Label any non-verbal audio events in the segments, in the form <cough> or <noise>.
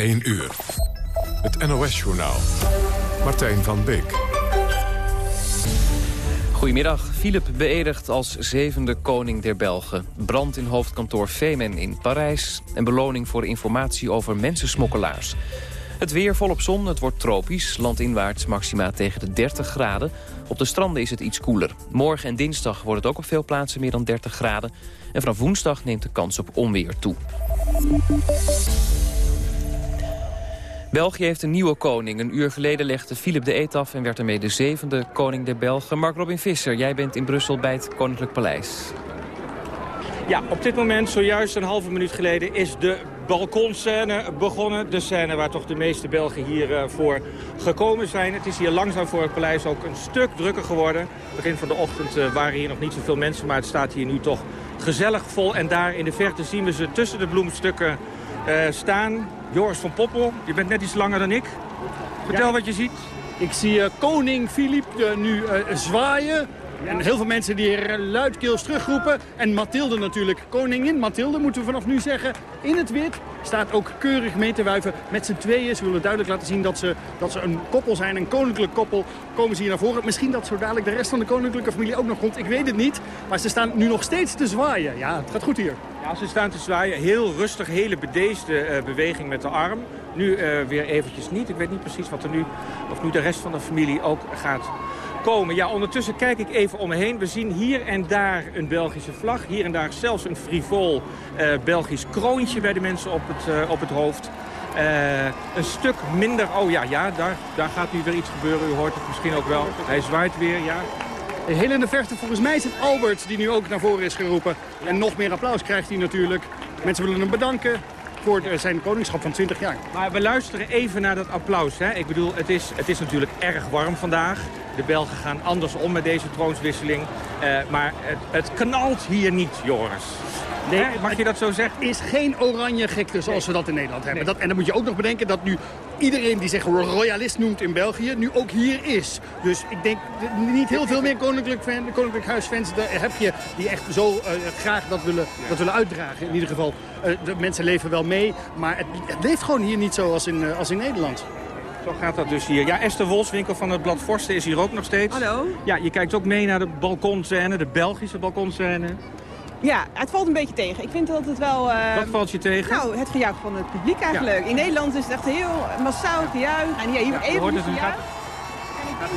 1 uur. Het NOS-journaal. Martijn van Beek. Goedemiddag. Philip beëdigd als zevende koning der Belgen. Brand in hoofdkantoor Femen in Parijs. En beloning voor informatie over mensensmokkelaars. Het weer volop zon, het wordt tropisch. Landinwaarts maxima tegen de 30 graden. Op de stranden is het iets koeler. Morgen en dinsdag wordt het ook op veel plaatsen meer dan 30 graden. En vanaf woensdag neemt de kans op onweer toe. België heeft een nieuwe koning. Een uur geleden legde Philip de Eet af en werd ermee de zevende koning der Belgen. Mark Robin Visser, jij bent in Brussel bij het Koninklijk Paleis. Ja, op dit moment, zojuist een halve minuut geleden, is de balkonscène begonnen. De scène waar toch de meeste Belgen hier uh, voor gekomen zijn. Het is hier langzaam voor het paleis ook een stuk drukker geworden. Begin van de ochtend uh, waren hier nog niet zoveel mensen, maar het staat hier nu toch gezellig vol. En daar in de verte zien we ze tussen de bloemstukken uh, staan. Joris van Poppel, je bent net iets langer dan ik. Vertel ja. wat je ziet. Ik zie koning Filip nu zwaaien en heel veel mensen die er luidkeels terugroepen. En Mathilde natuurlijk, koningin Mathilde moeten we vanaf nu zeggen. In het wit staat ook keurig mee te wuiven met z'n tweeën. Ze willen duidelijk laten zien dat ze, dat ze een koppel zijn, een koninklijk koppel. Komen ze hier naar voren. Misschien dat zo dadelijk de rest van de koninklijke familie ook nog komt. Ik weet het niet. Maar ze staan nu nog steeds te zwaaien. Ja, het gaat goed hier. Ja, ze staan te zwaaien. Heel rustig, hele bedeesde uh, beweging met de arm. Nu uh, weer eventjes niet. Ik weet niet precies wat er nu, of nu de rest van de familie ook gaat komen. Ja, ondertussen kijk ik even om me heen. We zien hier en daar een Belgische vlag. Hier en daar zelfs een frivol uh, Belgisch kroontje bij de mensen op het, op het hoofd. Een stuk minder... Oh ja, ja daar, daar gaat nu weer iets gebeuren. U hoort het misschien ook wel. Hij zwaait weer, ja. Heel in de verte, volgens mij is het Albert die nu ook naar voren is geroepen. En nog meer applaus krijgt hij natuurlijk. Mensen willen hem bedanken voor zijn koningschap van 20 jaar. Maar we luisteren even naar dat applaus. Hè? Ik bedoel, het is, het is natuurlijk erg warm vandaag. De Belgen gaan anders om met deze troonswisseling. Uh, maar het, het knalt hier niet, Joris. Nee, mag je dat zo zeggen? is geen oranje gekte zoals we dat in Nederland hebben. Nee. Dat, en dan moet je ook nog bedenken dat nu iedereen die zich royalist noemt in België nu ook hier is. Dus ik denk niet heel veel meer koninklijk, fan, koninklijk huisfans heb je die echt zo uh, graag dat willen, dat willen uitdragen. In ieder geval, uh, de mensen leven wel mee, maar het, het leeft gewoon hier niet zo als in, als in Nederland. Zo gaat dat dus hier. Ja, Esther Wolswinkel van het Blad Forsten is hier ook nog steeds. Hallo. Ja, je kijkt ook mee naar de balkonscène, de Belgische balkonscène. Ja, het valt een beetje tegen. Ik vind dat het wel... Uh, Wat valt je tegen? Nou, het gejuich van het publiek eigenlijk. Ja. In Nederland is het echt heel massaal gejuich. En hier, hier ja, even het gejuich.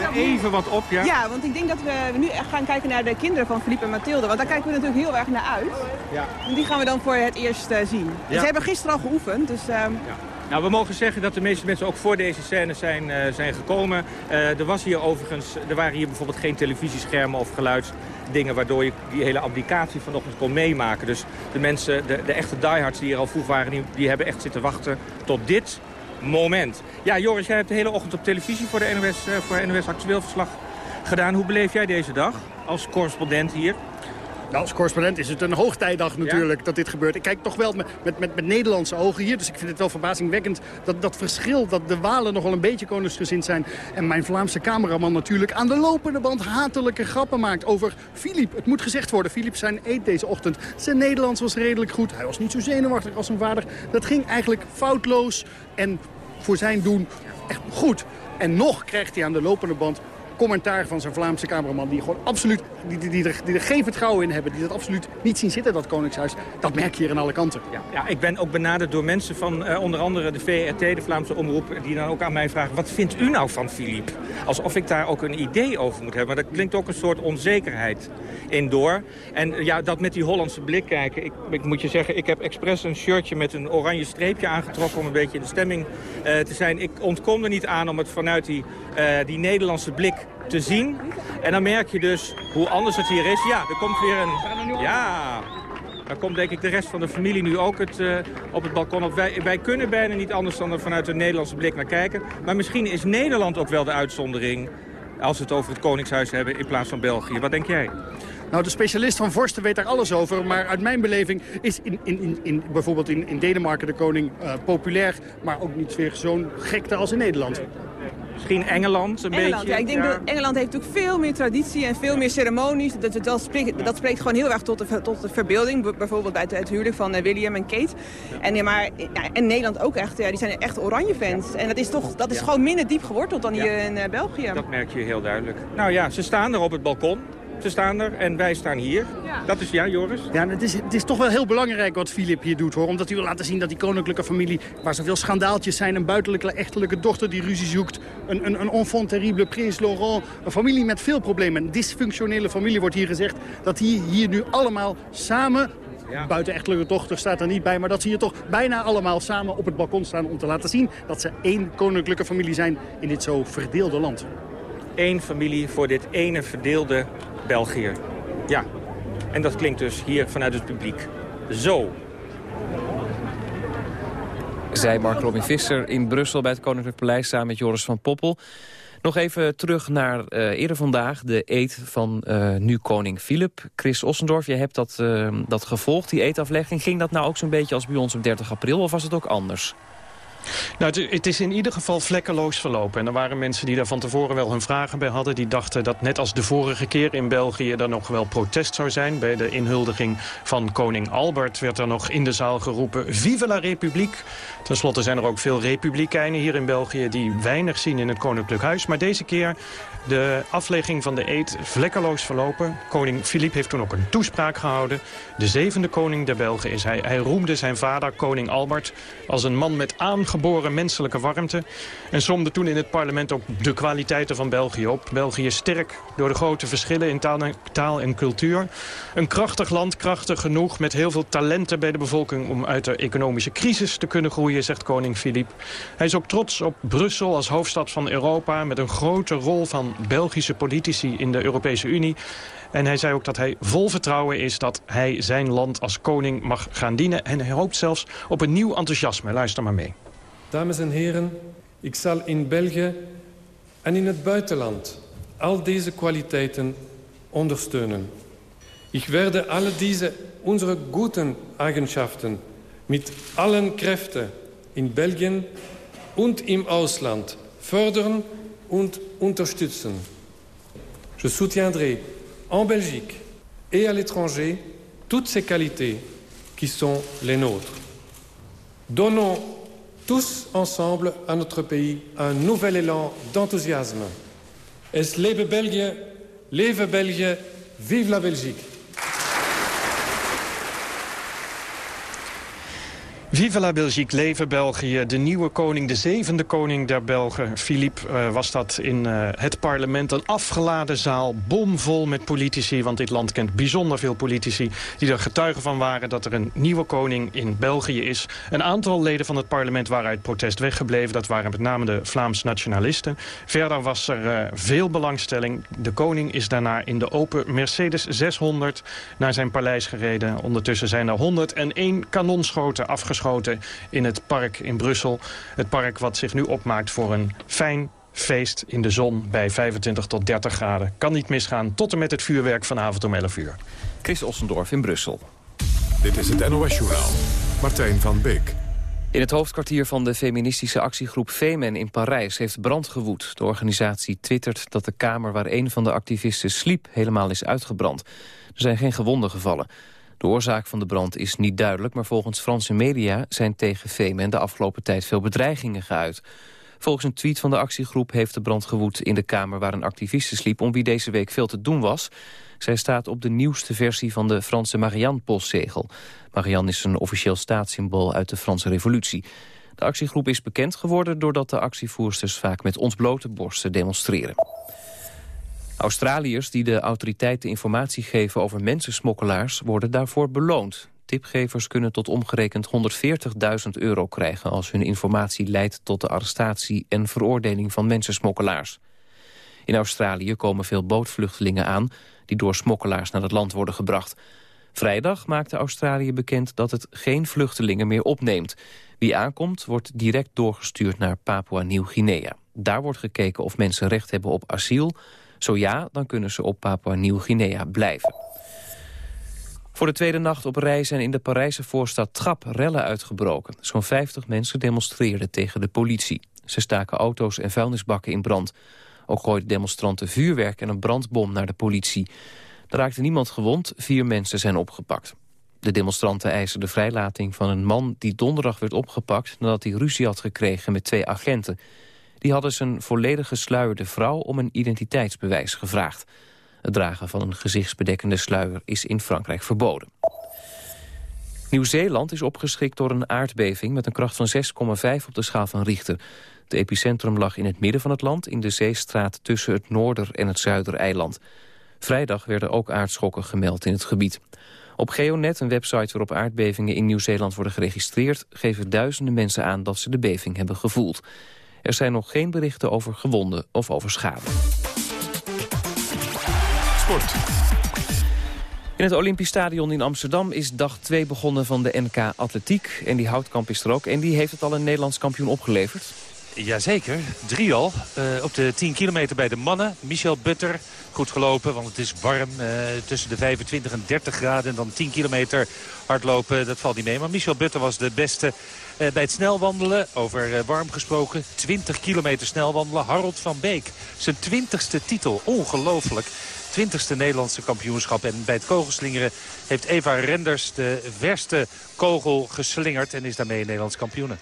Gaat even wat op, ja? Ja, want ik denk dat we nu echt gaan kijken naar de kinderen van Philippe en Mathilde. Want daar kijken we natuurlijk heel erg naar uit. Ja. En die gaan we dan voor het eerst uh, zien. Ja. Ze hebben gisteren al geoefend, dus... Uh, ja. Nou, we mogen zeggen dat de meeste mensen ook voor deze scène zijn, uh, zijn gekomen. Uh, er, was hier overigens, er waren hier bijvoorbeeld geen televisieschermen of geluidsdingen... waardoor je die hele abdicatie vanochtend kon meemaken. Dus de mensen, de, de echte diehards die hier al vroeg waren... Die, die hebben echt zitten wachten tot dit moment. Ja, Joris, jij hebt de hele ochtend op televisie voor de NOS, uh, voor NOS Actueel Verslag gedaan. Hoe beleef jij deze dag als correspondent hier? Nou, als correspondent is het een hoogtijdag natuurlijk ja? dat dit gebeurt. Ik kijk toch wel met, met, met, met, Nederlandse ogen hier. Dus ik vind het wel verbazingwekkend dat dat verschil, dat de Walen nog wel een beetje koningsgezind zijn. En mijn Vlaamse cameraman natuurlijk aan de lopende band hatelijke grappen maakt over Filip. Het moet gezegd worden, Filip zijn eet deze ochtend. Zijn Nederlands was redelijk goed. Hij was niet zo zenuwachtig als zijn vader. Dat ging eigenlijk foutloos en voor zijn doen echt goed. En nog krijgt hij aan de lopende band commentaar van zijn Vlaamse cameraman... die gewoon absoluut, die, die, die, er, geen vertrouwen in hebben... die dat absoluut niet zien zitten, dat Koningshuis. Dat merk je hier aan alle kanten. Ja, ik ben ook benaderd door mensen van uh, onder andere de VRT, de Vlaamse Omroep... die dan ook aan mij vragen, wat vindt u nou van Philippe? Alsof ik daar ook een idee over moet hebben. Maar dat klinkt ook een soort onzekerheid in door. En ja, dat met die Hollandse blik kijken. Ik, ik moet je zeggen, ik heb expres een shirtje met een oranje streepje aangetrokken... om een beetje in de stemming uh, te zijn. Ik ontkom er niet aan om het vanuit die, die Nederlandse blik te zien. En dan merk je dus hoe anders het hier is. Ja, er komt weer een... Ja, daar komt denk ik de rest van de familie nu ook het, uh, op het balkon op. Wij, wij kunnen bijna niet anders dan er vanuit een Nederlandse blik naar kijken. Maar misschien is Nederland ook wel de uitzondering... als we het over het Koningshuis hebben in plaats van België. Wat denk jij? Nou, de specialist van Vorsten weet daar alles over. Maar uit mijn beleving is in, in, in, bijvoorbeeld in, in Denemarken de koning uh, populair... maar ook niet weer zo'n gekte als in Nederland. Misschien Engeland een Engeland, beetje? Ja, ik denk dat Engeland heeft natuurlijk veel meer traditie en veel meer ceremonies. Dat, dat, spreekt, dat spreekt gewoon heel erg tot de, tot de verbeelding. Bijvoorbeeld bij het, huwelijk van eh, William en Kate. En, ja, maar, ja, en Nederland ook echt. Ja, die zijn echt oranje fans. En dat is, toch, dat is gewoon minder diep geworteld dan hier in uh, België. Dat merk je heel duidelijk. Nou ja, ze staan er op het balkon. Ze staan er en wij staan hier. Ja. Dat is, ja, Joris? Ja, het is, het is toch wel heel belangrijk wat Filip hier doet, hoor. Omdat hij wil laten zien dat die koninklijke familie, waar zoveel schandaaltjes zijn... een buitenlijke echtelijke dochter die ruzie zoekt... een, een, een enfant terrible, prins Laurent... een familie met veel problemen, een dysfunctionele familie wordt hier gezegd... dat die hier nu allemaal samen ja. Buitenechtelijke dochter staat er niet bij, maar dat ze hier toch bijna allemaal samen op het balkon staan om te laten zien dat ze één koninklijke familie zijn in dit zo verdeelde land. Eén familie voor dit ene verdeelde België. Ja, en dat klinkt dus hier vanuit het publiek. Zo. Zij Mark Robin Visser in Brussel bij het Koninklijk Paleis samen met Joris van Poppel. Nog even terug naar uh, eerder vandaag, de eet van uh, nu koning Filip. Chris Ossendorf, je hebt dat, uh, dat gevolgd, die eetaflegging. Ging dat nou ook zo'n beetje als bij ons op 30 april of was het ook anders? Nou, het, is in ieder geval vlekkeloos verlopen. En er waren mensen die daar van tevoren wel hun vragen bij hadden. Die dachten dat net als de vorige keer in België... er nog wel protest zou zijn. Bij de inhuldiging van koning Albert werd er nog in de zaal geroepen... Vive la République! Ten slotte zijn er ook veel republikeinen hier in België... die weinig zien in het Koninklijk Huis. Maar deze keer de aflegging van de eed vlekkeloos verlopen. Koning Filip heeft toen ook een toespraak gehouden. De zevende koning der Belgen is hij. Hij roemde zijn vader, koning Albert, als een man met aangeboren menselijke warmte. En somde toen in het parlement ook de kwaliteiten van België op. België is sterk door de grote verschillen in taal en, taal en cultuur. Een krachtig land, krachtig genoeg, met heel veel talenten bij de bevolking... om uit de economische crisis te kunnen groeien, zegt koning Filip. Hij is ook trots op Brussel als hoofdstad van Europa... met een grote rol van Belgische politici in de Europese Unie. En hij zei ook dat hij vol vertrouwen is dat hij zijn land als koning mag gaan dienen. En hij hoopt zelfs op een nieuw enthousiasme. Luister maar mee. Dames en heren, ik zal in België en in het buitenland al deze kwaliteiten ondersteunen. Ik werde alle deze onze guten Eigenschaften met allen Kräften in Belgien und im Ausland fördern und unterstützen. Je soutiendrai en Belgique et à l'étranger toutes ces qualités qui sont les nôtres. Donnons tous ensemble à notre pays un nouvel élan d'enthousiasme. Es lebe België, leve België, vive la Belgique. Vive la Belgique, leven België. De nieuwe koning, de zevende koning der Belgen, Philippe, uh, was dat in uh, het parlement. Een afgeladen zaal, bomvol met politici. Want dit land kent bijzonder veel politici die er getuigen van waren... dat er een nieuwe koning in België is. Een aantal leden van het parlement waren uit protest weggebleven. Dat waren met name de Vlaams nationalisten. Verder was er uh, veel belangstelling. De koning is daarna in de open Mercedes 600 naar zijn paleis gereden. Ondertussen zijn er 101 kanonschoten afgeschoten in het park in Brussel. Het park wat zich nu opmaakt voor een fijn feest in de zon bij 25 tot 30 graden. Kan niet misgaan tot en met het vuurwerk vanavond om 11 uur. Chris Ossendorf in Brussel. Dit is het NOS-journaal. Martijn van Beek. In het hoofdkwartier van de feministische actiegroep Femen in Parijs heeft brand gewoed. De organisatie twittert dat de kamer waar een van de activisten sliep helemaal is uitgebrand. Er zijn geen gewonden gevallen. De oorzaak van de brand is niet duidelijk... maar volgens Franse media zijn tegen Femen de afgelopen tijd veel bedreigingen geuit. Volgens een tweet van de actiegroep heeft de brand gewoed in de kamer waar een activiste sliep... om wie deze week veel te doen was. Zij staat op de nieuwste versie van de Franse Marianne-postzegel. Marianne is een officieel staatssymbool uit de Franse revolutie. De actiegroep is bekend geworden doordat de actievoersters vaak met ontblote borsten demonstreren. Australiërs die de autoriteiten informatie geven over mensensmokkelaars worden daarvoor beloond. Tipgevers kunnen tot omgerekend 140.000 euro krijgen als hun informatie leidt tot de arrestatie en veroordeling van mensensmokkelaars. In Australië komen veel bootvluchtelingen aan die door smokkelaars naar het land worden gebracht. Vrijdag maakte Australië bekend dat het geen vluchtelingen meer opneemt. Wie aankomt wordt direct doorgestuurd naar Papua-Nieuw-Guinea. Daar wordt gekeken of mensen recht hebben op asiel zo ja, dan kunnen ze op Papua-Nieuw-Guinea blijven. Voor de tweede nacht op rij zijn in de Parijse voorstad Trap rellen uitgebroken. Zo'n 50 mensen demonstreerden tegen de politie. Ze staken auto's en vuilnisbakken in brand. Ook gooiden demonstranten vuurwerk en een brandbom naar de politie. Er raakte niemand gewond, vier mensen zijn opgepakt. De demonstranten eisen de vrijlating van een man die donderdag werd opgepakt... nadat hij ruzie had gekregen met twee agenten. Die hadden zijn volledig gesluierde vrouw om een identiteitsbewijs gevraagd. Het dragen van een gezichtsbedekkende sluier is in Frankrijk verboden. Nieuw-Zeeland is opgeschikt door een aardbeving met een kracht van 6,5 op de schaal van Richter. Het epicentrum lag in het midden van het land, in de zeestraat tussen het Noorder- en het Zuidereiland. Vrijdag werden ook aardschokken gemeld in het gebied. Op Geonet, een website waarop aardbevingen in Nieuw-Zeeland worden geregistreerd... geven duizenden mensen aan dat ze de beving hebben gevoeld. Er zijn nog geen berichten over gewonden of over schade. Sport. In het Olympisch Stadion in Amsterdam is dag 2 begonnen van de NK Atletiek. En die Houtkamp is er ook. En die heeft het al een Nederlands kampioen opgeleverd. Jazeker, drie al. Uh, op de 10 kilometer bij de mannen. Michel Butter, goed gelopen, want het is warm. Uh, tussen de 25 en 30 graden. En dan 10 kilometer hardlopen, dat valt niet mee. Maar Michel Butter was de beste bij het snelwandelen. Over warm gesproken, 20 kilometer snelwandelen. Harold van Beek, zijn 20ste titel. Ongelooflijk. 20ste Nederlandse kampioenschap. En bij het kogelslingeren heeft Eva Renders de verste kogel geslingerd. En is daarmee Nederlands kampioene.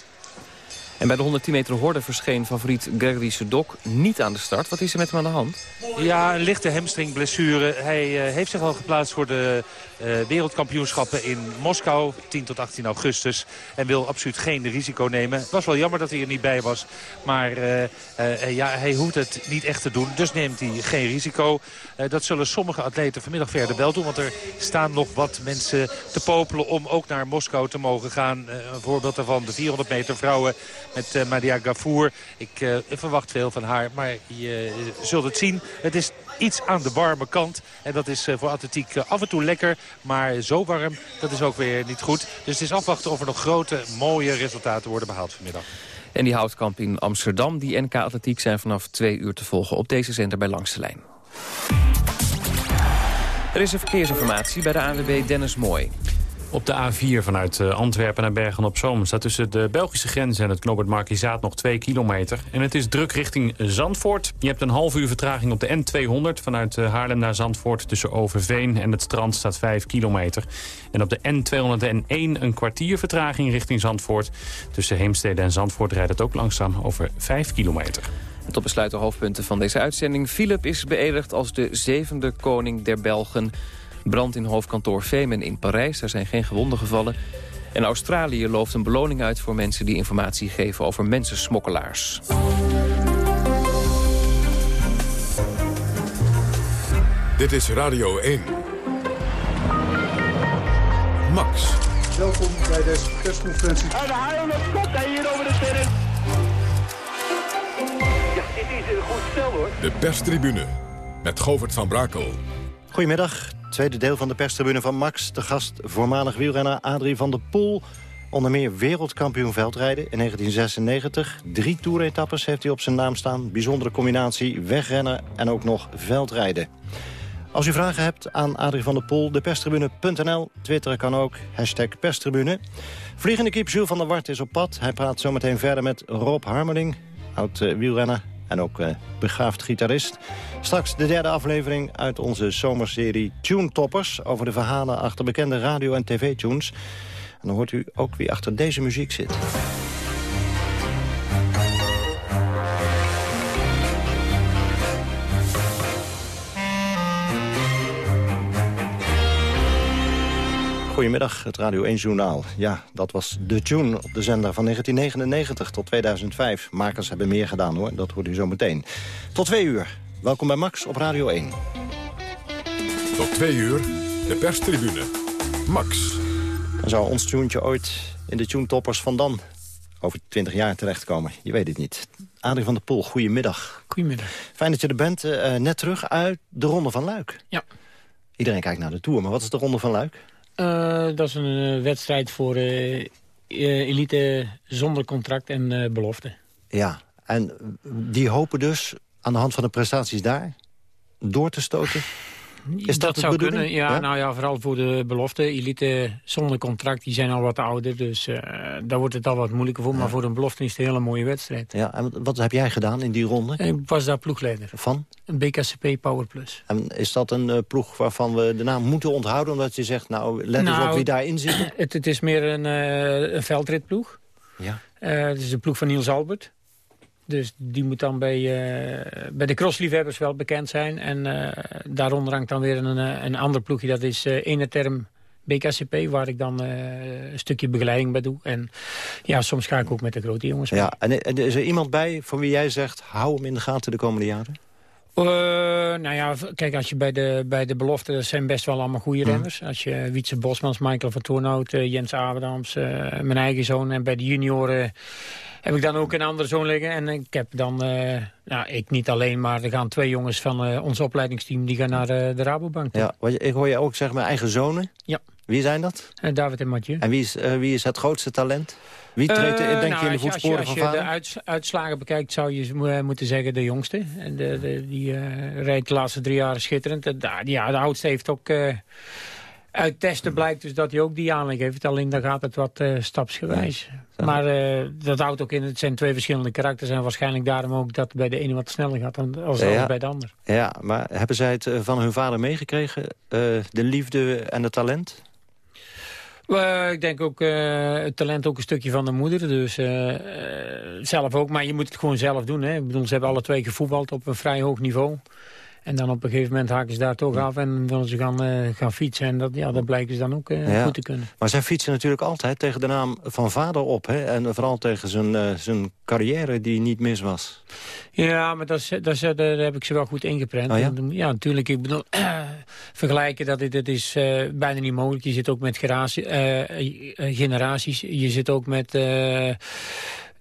En bij de 110 meter horde verscheen favoriet Gregory Sedok niet aan de start. Wat is er met hem aan de hand? Ja, een lichte hamstringblessure. Hij uh, heeft zich al geplaatst voor de uh, wereldkampioenschappen in Moskou. 10 tot 18 augustus. En wil absoluut geen risico nemen. Het was wel jammer dat hij er niet bij was. Maar uh, ja, hij hoeft het niet echt te doen. Dus neemt hij geen risico. dat zullen sommige atleten vanmiddag verder wel doen. Want er staan nog wat mensen te popelen om ook naar Moskou te mogen gaan. een voorbeeld daarvan de 400 meter vrouwen met uh, Madia Gafour. Ik uh, verwacht veel van haar, maar je zult het zien. Het is iets aan de warme kant. En dat is voor atletiek af en toe lekker. Maar zo warm, dat is ook weer niet goed. Dus het is afwachten of er nog grote, mooie resultaten worden behaald vanmiddag. En die houtkamp in Amsterdam, die NK Atletiek zijn vanaf twee uur te volgen op deze zender bij Langste Lijn. Er is een verkeersinformatie bij de ANWB Dennis Mooi. Op de A4 vanuit eh, Antwerpen naar Bergen-op-Zoom... staat tussen de Belgische grens en het knooppunt Markizaat nog 2 kilometer. En het is druk richting Zandvoort. Je hebt een half uur vertraging op de N200... vanuit eh, Haarlem naar Zandvoort tussen Overveen en het strand staat 5 kilometer. En op de N201 een kwartier vertraging richting Zandvoort. Tussen Heemstede en Zandvoort rijdt het ook langzaam over 5 kilometer. En tot besluit de hoofdpunten van deze uitzending. Philip is beëdigd als de zevende koning der Belgen... Brand in hoofdkantoor Femen in Parijs, daar zijn geen gewonden gevallen. En Australië looft een beloning uit voor mensen die informatie geven over mensensmokkelaars. Dit is Radio 1. Max. Welkom bij deze persconferentie. En de haal komt hij hier over de terrein. Ja, dit is een goed stel hoor. De perstribune met Govert van Brakel. Goedemiddag, tweede deel van de perstribune van Max. De gast voormalig wielrenner Adrie van der Poel. Onder meer wereldkampioen veldrijden in 1996. Drie toeretappes heeft hij op zijn naam staan. Bijzondere combinatie wegrennen en ook nog veldrijden. Als u vragen hebt aan Adrie van der Poel, deperstribune.nl. Twitteren kan ook, hashtag perstribune. Vliegende kip Jules van der Wart is op pad. Hij praat zometeen verder met Rob Harmeling, oud uh, wielrenner en ook uh, begaafd gitarist. Straks de derde aflevering uit onze zomerserie Tune Toppers... over de verhalen achter bekende radio- en tv-tunes. En dan hoort u ook wie achter deze muziek zit. Goedemiddag, het Radio 1 Journaal. Ja, dat was de tune op de zender van 1999 tot 2005. Makers hebben meer gedaan hoor, dat hoort u zo meteen. Tot twee uur. Welkom bij Max op Radio 1. Tot twee uur, de perstribune. Max. Dan zou ons tuentje ooit in de tune toppers van dan over 20 jaar terechtkomen? Je weet het niet. Adrie van der Poel, goedemiddag. Goedemiddag. Fijn dat je er bent. Uh, net terug uit de Ronde van Luik. Ja. Iedereen kijkt naar de Tour, maar wat is de Ronde van Luik? Uh, dat is een uh, wedstrijd voor uh, elite zonder contract en belofte. Ja, en die hopen dus aan de hand van de prestaties daar door te stoten Is dat, zou bedoeling? kunnen. Ja, Ja? nou ja, vooral voor de belofte. Elite zonder contract, die zijn al wat ouder. Dus eh, daar wordt het al wat moeilijker voor. Maar voor een belofte is het een hele mooie wedstrijd. Ja, en wat heb jij gedaan in die ronde? Ik was daar ploegleider. Van? Een BKCP Power Plus. En is dat een eh, ploeg waarvan we de naam moeten onthouden... omdat je zegt, nou, let eens Nou, op wie daarin zit? Het, het is meer een, eh, een veldritploeg. Ja. Het is de ploeg van Niels Albert. Dus die moet dan bij, eh, bij de crossliefhebbers wel bekend zijn. En eh, daaronder hangt dan weer een, eh, een ander ploegje. Dat is eh Enerterm BKCP, waar ik dan een stukje begeleiding bij doe. En ja, soms ga ik ook met de grote jongens mee. Ja, en is er iemand bij van wie jij zegt... hou hem in de gaten de komende jaren? Eh, nou ja, kijk, als je bij de, bij de belofte... dat zijn best wel allemaal goede renners. Als je Wietse Bosmans, Michael van Toornhout, eh, Jens Aberdams... eh, mijn eigen zoon en bij de junioren... heb ik dan ook een andere zoon liggen. En ik heb dan, nou, ik niet alleen... maar er gaan twee jongens van ons opleidingsteam... die gaan naar de Rabobank. toe. Ja, je- ik hoor je ook zeggen, mijn eigen zonen. Ja. Wie zijn dat? David en Mathieu. En wie is, wie is het grootste talent? Wie treedt, Eh, denk nou, je, in de als je- voetsporen als van je, Als je de uits- uitslagen bekijkt, zou je eh, moeten zeggen de jongste. En de, de, die eh, rijdt de laatste drie jaar schitterend. En da- ja, de oudste heeft ook... eh, uit testen blijkt dus dat hij ook die aanleg heeft. Alleen dan gaat het wat eh, stapsgewijs. Maar eh, dat houdt ook in, het zijn twee verschillende karakters. En waarschijnlijk daarom ook dat bij de ene wat sneller gaat dan als Ja, bij de ander. Ja, maar hebben zij het eh, van hun vader meegekregen? eh, de liefde en het talent? Eh, ik denk ook eh, het talent ook een stukje van de moeder. Dus eh, zelf ook. Maar je moet het gewoon zelf doen. Hè. Ik bedoel, ze hebben alle twee gevoetbald op een vrij hoog niveau. En dan op een gegeven moment haken ze daar toch af en willen ze gaan, eh, gaan fietsen. En dat, ja, dat blijken ze dan ook eh, Ja. goed te kunnen. Maar zij fietsen natuurlijk altijd tegen de naam van vader op. Hè? En vooral tegen zijn, eh, zijn carrière die niet mis was. Ja, maar dat dat daar heb ik ze wel goed ingeprent. Oh ja? En, ja, natuurlijk. Ik bedoel, <clears throat> vergelijken, dat, dat is bijna niet mogelijk. Je zit ook met generaties. Je zit ook met...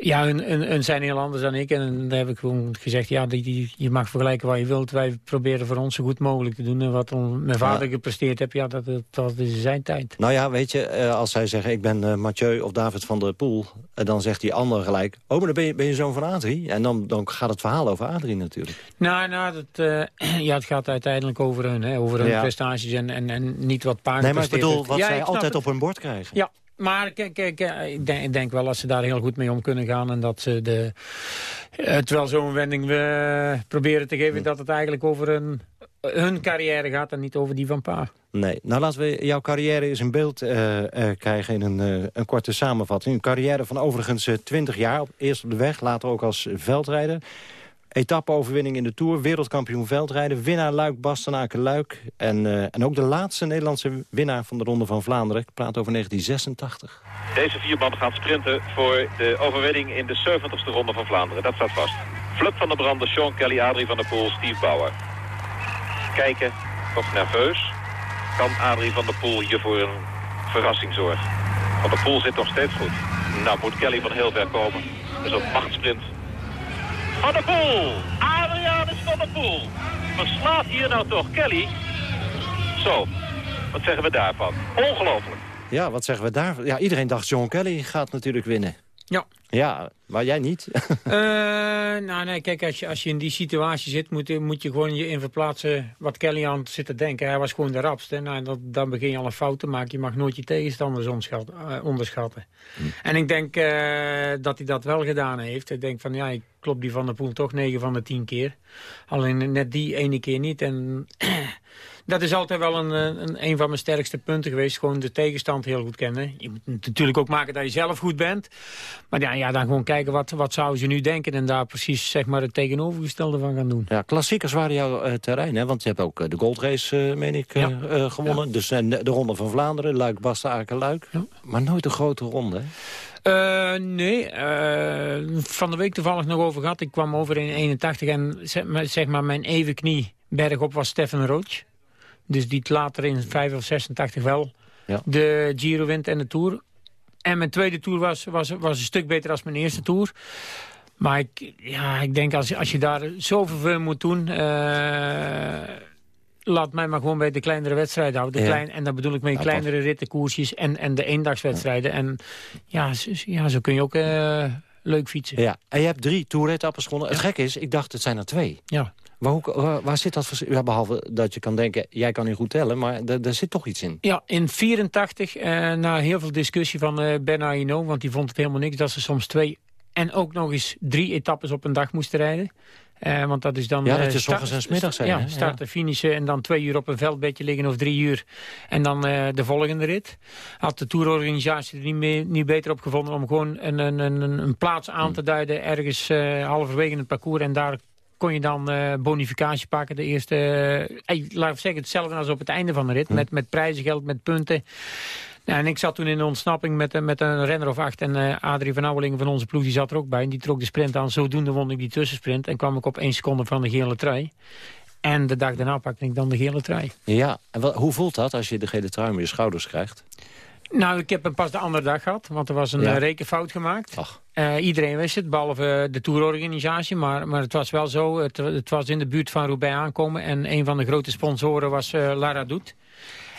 ja, hun, hun zijn heel anders dan ik. En daar heb ik gewoon gezegd, ja, die, die, je mag vergelijken wat je wilt. Wij proberen voor ons zo goed mogelijk te doen. En wat mijn vader gepresteerd heeft, ja, dat, dat, is zijn tijd. Nou ja, weet je, eh, als zij zeggen ik ben eh, Mathieu of David van der Poel... eh, dan zegt die ander gelijk, oh, maar dan ben je, ben je zoon van Adrie. En dan, dan gaat het verhaal over Adrie natuurlijk. Nou, nou dat, <clears throat> ja, het gaat uiteindelijk over hun, hè, over hun Ja. prestaties en, en, en niet wat paard Nee, maar ik bedoel, wat Ja, zij altijd op hun bord krijgen. Ja, maar kijk, kijk, eh, ik, denk, ik denk wel dat ze daar heel goed mee om kunnen gaan. En dat ze de, eh, terwijl zo'n wending we proberen te geven... dat het eigenlijk over hun, hun carrière gaat en niet over die van pa. Nee, nou laten we jouw carrière eens in beeld eh, eh, krijgen in een, eh, een korte samenvatting. Een carrière van overigens eh, 20 jaar, eerst op de weg, later ook als veldrijder. Etappe-overwinning in de Tour, wereldkampioen veldrijden... winnaar Luik, Bastenaken-Luik. En, eh, en ook de laatste Nederlandse winnaar van de Ronde van Vlaanderen. Ik praat over 1986. Deze vier man gaan sprinten voor de overwinning in de 70ste ronde van Vlaanderen. Dat staat vast. Flip van der Branden, Sean Kelly, Adrie van der Poel, Steve Bauer. Kijken, toch nerveus. Kan Adrie van der Poel hier voor een verrassing zorgen? Van der Poel zit nog steeds goed. Nou moet Kelly van heel ver komen. Dus een machtsprint. Van der Poel! Adrianus van der Poel! Verslaat hier nou toch Kelly? Zo, wat zeggen we daarvan? Ongelooflijk. Ja, wat zeggen we daar? Ja, iedereen dacht John Kelly gaat natuurlijk winnen. Ja. Ja, maar jij niet. Eh, <laughs> nou nee, kijk, als je, als je in die situatie zit, moet, je- moet je gewoon je in verplaatsen wat Kelly aan zit te denken. Hij was gewoon de rapste. Nou, dat, dan begin je al een fout te maken. Je mag nooit je tegenstanders eh, onderschatten. En ik denk eh, dat hij dat wel gedaan heeft. Ik denk van, ja, ik klop die Van der Poel toch 9 van de 10 keer. Alleen net die ene keer niet. En <clears throat> dat is altijd wel een, eh, een, een van mijn sterkste punten geweest. Gewoon de tegenstand heel goed kennen. Je moet natuurlijk ook maken dat je zelf goed bent. Maar ja, ja dan gewoon kijken wat, wat zouden ze nu denken. En daar precies zeg maar, het tegenovergestelde van gaan doen. Ja, klassiekers waren jouw eh, terrein, hè? Want je hebt ook eh, de goldrace, eh meen ik, gewonnen. Dus de Ronde van Vlaanderen, Luik, Bastenaken, Luik. Maar nooit een grote ronde, hè? Nee, van de week toevallig nog over gehad. Ik kwam over in 81 en zeg maar, zeg maar mijn evenknie bergop was Stefan Roach. Dus die later in 5 of 86 wel Ja. de Giro wint en de Tour. En mijn tweede Tour was, was, was een stuk beter dan mijn eerste Tour. Maar ik, ja, ik denk als, je- als je daar zoveel voor moet doen... eh, laat mij maar gewoon bij de kleinere wedstrijden houden. De Ja. klein, en dan bedoel ik met Ja, kleinere ritten, koersjes en, en de eendagswedstrijden. En ja, zo, ja, zo kun je ook eh, leuk fietsen. Ja, en je hebt drie toeretappes gewonnen. Het gekke is, ik dacht het zijn er twee. Ja. Maar hoe, waar, waar zit dat verschil? Ja, behalve dat je kan denken, jij kan niet goed tellen, maar er zit toch iets in. Ja, in 84, eh, na heel veel discussie van eh, Bernard Hinault... want die vond het helemaal niks dat ze soms twee en ook nog eens drie etappes op een dag moesten rijden. Uh, want dat is dan... Ja, dat je uh, s en middag zijn. Ja, starten, finishen en dan twee uur op een veldbedje liggen of drie uur. En dan uh, de volgende rit. Had de tourorganisatie er niet, meer, niet beter op gevonden om gewoon een, een, een, een plaats aan te duiden ergens halverwege het parcours. En daar kon je dan bonificatie pakken. De eerste, laat ik zeggen, hetzelfde als op het einde van de rit. Hm. Met, met prijzengeld, met punten. Ja, en ik zat toen in de ontsnapping met, eh, met een renner of acht. En uh, Adrie van Ouwelingen van onze ploeg die zat er ook bij. En die trok de sprint aan. Zodoende won ik die tussensprint. En kwam ik op één seconde van de gele trui. En de dag daarna pakte ik dan de gele trui. Ja, en hoe voelt dat als je de gele trui met je schouders krijgt? Nou, ik heb hem pas de andere dag gehad, want er was een ja. Eh, rekenfout gemaakt. Uh, iedereen wist het, behalve de tourorganisatie. Maar, maar het was wel zo, het, het, was in de buurt van Roubaix aankomen. En een van de grote sponsoren was uh, Lara Doet.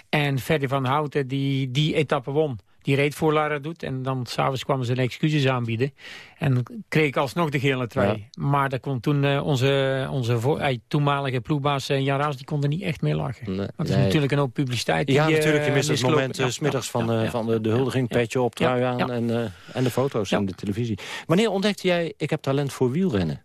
En Ferdy van Houten, die die etappe won. Die reed voor Lara Doet. En dan s'avonds kwamen ze een excuses aanbieden. En kreeg ik alsnog de gele trui. Maar dat kon toen uh, onze, onze uh, toenmalige ploegbaas uh, Jan Raas, die kon er niet echt mee lachen. Nee, Want het is natuurlijk een hoop publiciteit. Die, ja, natuurlijk. Je mist het moment ja, smiddags ja, van, van de, de huldiging, petje op, trui aan en, en de foto's in de televisie. Wanneer ontdekte jij, ik heb talent voor wielrennen?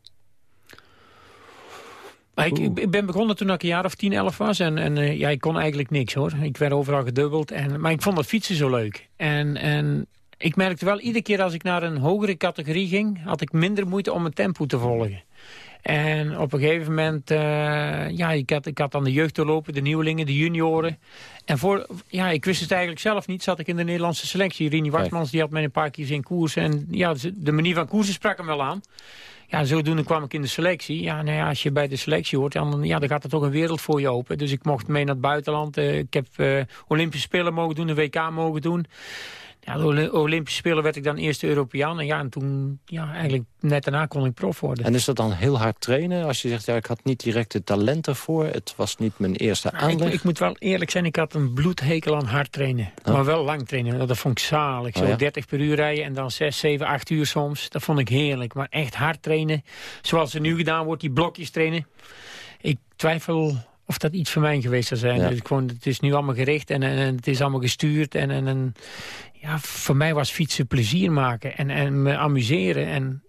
Maar ik, ik, ben begonnen toen ik een jaar of 10, 11 was. En, en uh, ja, ik kon eigenlijk niks hoor. Ik werd overal gedubbeld. En, maar ik vond dat fietsen zo leuk. En, en ik merkte wel, iedere keer als ik naar een hogere categorie ging... had ik minder moeite om mijn tempo te volgen. En op een gegeven moment, uh, ja, ik had, ik had dan de jeugd doorlopen, de nieuwelingen, de junioren. En voor, ja, ik wist het eigenlijk zelf niet, zat ik in de Nederlandse selectie. Rini Wartmans, die had mij een paar keer in koers. En ja, de manier van koersen sprak hem wel aan. Ja, zodoende kwam ik in de selectie. Ja, nou ja, als je bij de selectie hoort, dan, ja, dan gaat er toch een wereld voor je open. Dus ik mocht mee naar het buitenland. Uh, ik heb uh, Olympische Spelen mogen doen, de WK mogen doen. Ja, de Olympische Spelen werd ik dan eerste Europeaan. En ja, en toen, ja, eigenlijk net daarna kon ik prof worden. En is dat dan heel hard trainen? Als je zegt, ja, ik had niet direct het talent ervoor. Het was niet mijn eerste nou, aanleg. Ik, ik, moet wel eerlijk zijn, ik had een bloedhekel aan hard trainen. Oh. Maar wel lang trainen. Dat vond ik zalig. Oh, Zo 30 per uur rijden en dan 6, 7, 8 uur soms. Dat vond ik heerlijk. Maar echt hard trainen, zoals er nu gedaan wordt, die blokjes trainen. Ik twijfel of dat iets voor mij geweest zou zijn. Dus gewoon, het is nu allemaal gericht en, en, het is allemaal gestuurd. En, en, en ja, voor mij was fietsen plezier maken en, en me amuseren. En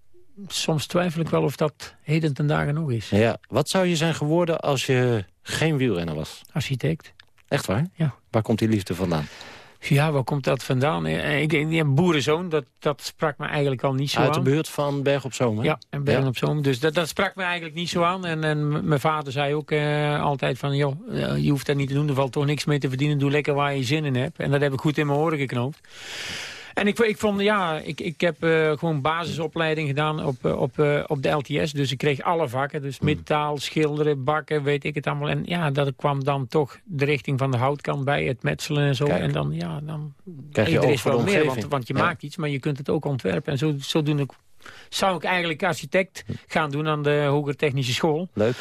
soms twijfel ik wel of dat heden ten dagen nog is. Ja, wat zou je zijn geworden als je geen wielrenner was? Architect. Echt waar? Ja. Waar komt die liefde vandaan? Ja, waar komt dat vandaan? Eh, ik denk, ja, boerenzoon, dat, dat sprak me eigenlijk al niet zo Uit aan. Uit de buurt van Berg op Zoom, hè? Ja, en Berg op Zoom. Dus dat, dat sprak me eigenlijk niet zo aan. En, en mijn vader zei ook uh, altijd van... joh, eh, je hoeft dat niet te doen, er valt toch niks mee te verdienen. Doe lekker waar je zin in hebt. En dat heb ik goed in mijn oren geknoopt. En ik, ik vond, ja, ik, ik heb uh, gewoon basisopleiding gedaan op, uh, op, uh, op de LTS. Dus ik kreeg alle vakken. Dus Hmm. metaal, schilderen, bakken, weet ik het allemaal. En ja, dat kwam dan toch de richting van de houtkant bij. Het metselen en zo. Kijk. En dan, ja, dan... Krijg je er oog is de wel meer, want, want je Ja. maakt iets, maar je kunt het ook ontwerpen. En zo, zodoende zou ik eigenlijk architect gaan doen aan de Hogere Technische School. Leuk.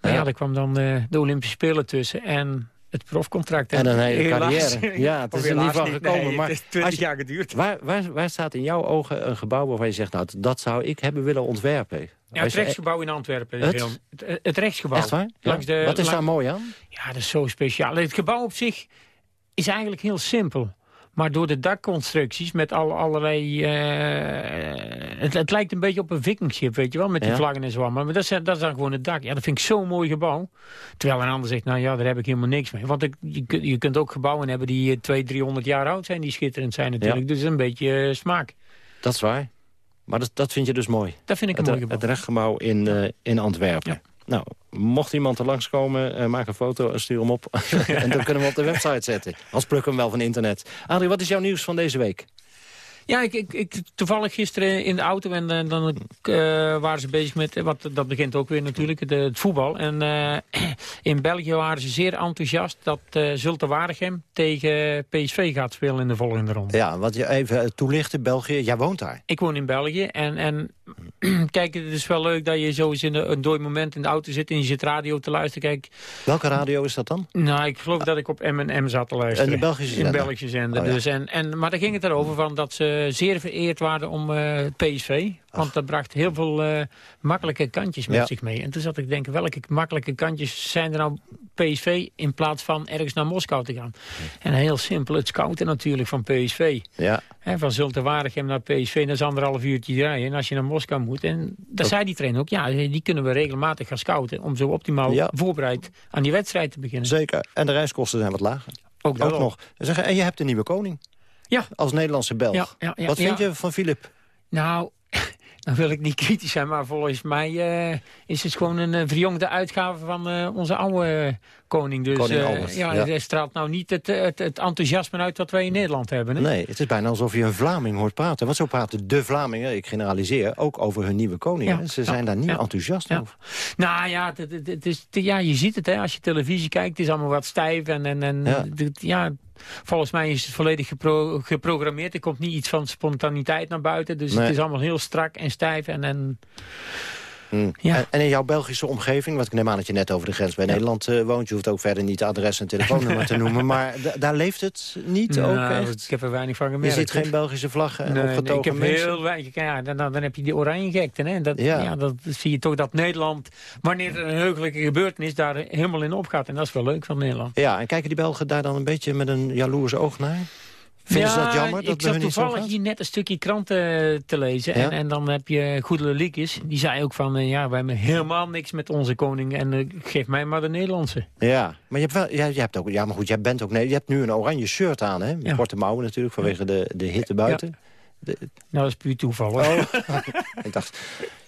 Maar ja, Ja. daar kwam dan eh, de Olympische Spelen tussen. En het profcontract. En een hele helaas- carrière. Ja, het is er niet van gekomen. Nee, maar het is 20 als je- jaar geduurd. Waar, waar, waar staat in jouw ogen een gebouw waarvan je zegt... nou, dat zou ik hebben willen ontwerpen? Ja, het rechtsgebouw in Antwerpen. Het? Het, het, het rechtsgebouw. Echt waar? Ja. Langs de, Wat is daar mooi aan? Ja, dat is zo speciaal. Het gebouw op zich is eigenlijk heel simpel. Maar door de dakconstructies met al, allerlei... eh, het, het lijkt een beetje op een vikingschip, weet je wel, met die Ja. vlaggen en zo. Maar dat is, dat is dan gewoon het dak. Ja, dat vind ik zo'n mooi gebouw. Terwijl een ander zegt, nou ja, daar heb ik helemaal niks mee. Want ik, je, kunt- je kunt ook gebouwen hebben die 200, 300 jaar oud zijn, die schitterend zijn natuurlijk. Ja. Dus een beetje eh, smaak. Dat is waar. Maar dat, dat vind je dus mooi? Dat vind ik een het, mooi gebouw. Het rechtsgebouw in, eh, in Antwerpen. Nou, mocht iemand er langskomen, eh maak een foto en stuur hem op. <laughs> en dan kunnen we hem op de website zetten. Als pluk hem wel van internet. Adrie, wat is jouw nieuws van deze week? Ja, ik, ik, ik, toevallig gisteren in de auto en eh, dan eh, waren ze bezig met, wat, dat begint ook weer natuurlijk, de, het voetbal. En eh, <clears throat> in België waren ze zeer enthousiast dat eh Zulte Waregem tegen PSV gaat spelen in de volgende ronde. Ja, wat je even toelichten, België, jij woont daar. Ik woon in België en, en <clears throat> kijk, het is wel leuk dat je zo eens in een, een dooi moment in de auto zit en je zit radio te luisteren. Kijk, Welke radio is dat dan? nou, ik geloof dat ik op M&M zat te luisteren. Een Belgische In zender? Belgische zender. Oh, ja. dus, en, en, maar daar ging het erover van dat ze zeer vereerd waren om eh, PSV Want dat bracht heel veel uh, makkelijke kantjes met Ja. zich mee. En toen zat ik te denken, welke makkelijke kantjes zijn er nou PSV... in plaats van ergens naar Moskou te gaan? En heel simpel, het scouten natuurlijk van PSV. Ja. Hè, van Zulte Waregem naar PSV, dat is anderhalf uurtje rijden. En als je naar Moskou moet, en daar zei die trainer ook... ja, die kunnen we regelmatig gaan scouten... om zo optimaal Ja. voorbereid aan die wedstrijd te beginnen. Zeker. En de reiskosten zijn wat lager. Ook dat wel. nog. En zeggen, en je hebt een nieuwe koning. Ja. Als Nederlandse Belg. Ja, ja, ja, wat vind je van Filip? Nou, dan wil ik niet kritisch zijn, maar volgens mij eh, is het gewoon een uh, verjongde uitgave van eh, onze oude koning. Dus Koning eh, Albert, ja, ja. hij straalt nou niet het, het, het enthousiasme uit dat wij in Nederland hebben. Hè? Nee, het is bijna alsof je een Vlaming hoort praten. Want zo praten de Vlamingen, ik generaliseer, ook over hun nieuwe koning. Ja. Ze ja, zijn daar niet enthousiast over. Nou ja, het is, ja, je ziet het hè, als je televisie kijkt. Het is allemaal wat stijf. En, en, en Ja. Volgens mij is het volledig gepro- geprogrammeerd. Er komt niet iets van spontaniteit naar buiten. Dus Nee. het is allemaal heel strak en stijf. En, en Hm. Ja. En, in jouw Belgische omgeving, want ik neem aan dat je net over de grens bij Nederland eh, woont. Je hoeft ook verder niet adres en telefoonnummer te <laughs> noemen. Maar da- daar leeft het niet ook Nou, echt? Ik heb er weinig van Je gemerkt. ziet hoor. geen Belgische vlaggen en Nee, nee, opgetogen ik heb mensen? heel weinig. Ja, dan, dan dan heb je die oranje gekte. Hè? Dat, Ja. ja. dat zie je toch dat Nederland, wanneer er een heugelijke gebeurtenis, daar helemaal in opgaat. En dat is wel leuk van Nederland. Ja, en kijken die Belgen daar dan een beetje met een jaloers oog naar? Vinden ze dat jammer dat ik zat toevallig hier net een stukje kranten te lezen. Ja? En, en dan heb je Goedele Liekes. Die zei ook van, eh, ja, wij hebben helemaal niks met onze koning. En eh, geef mij maar de Nederlandse. Ja, maar je hebt wel, ja, je hebt ook, ja, maar goed, jij bent ook, nee, je hebt nu een oranje shirt aan, hè? Met Ja. korte mouwen natuurlijk, vanwege de, de hitte buiten. De- Nou, dat is puur toeval. hoor. Oh. <laughs> ik dacht,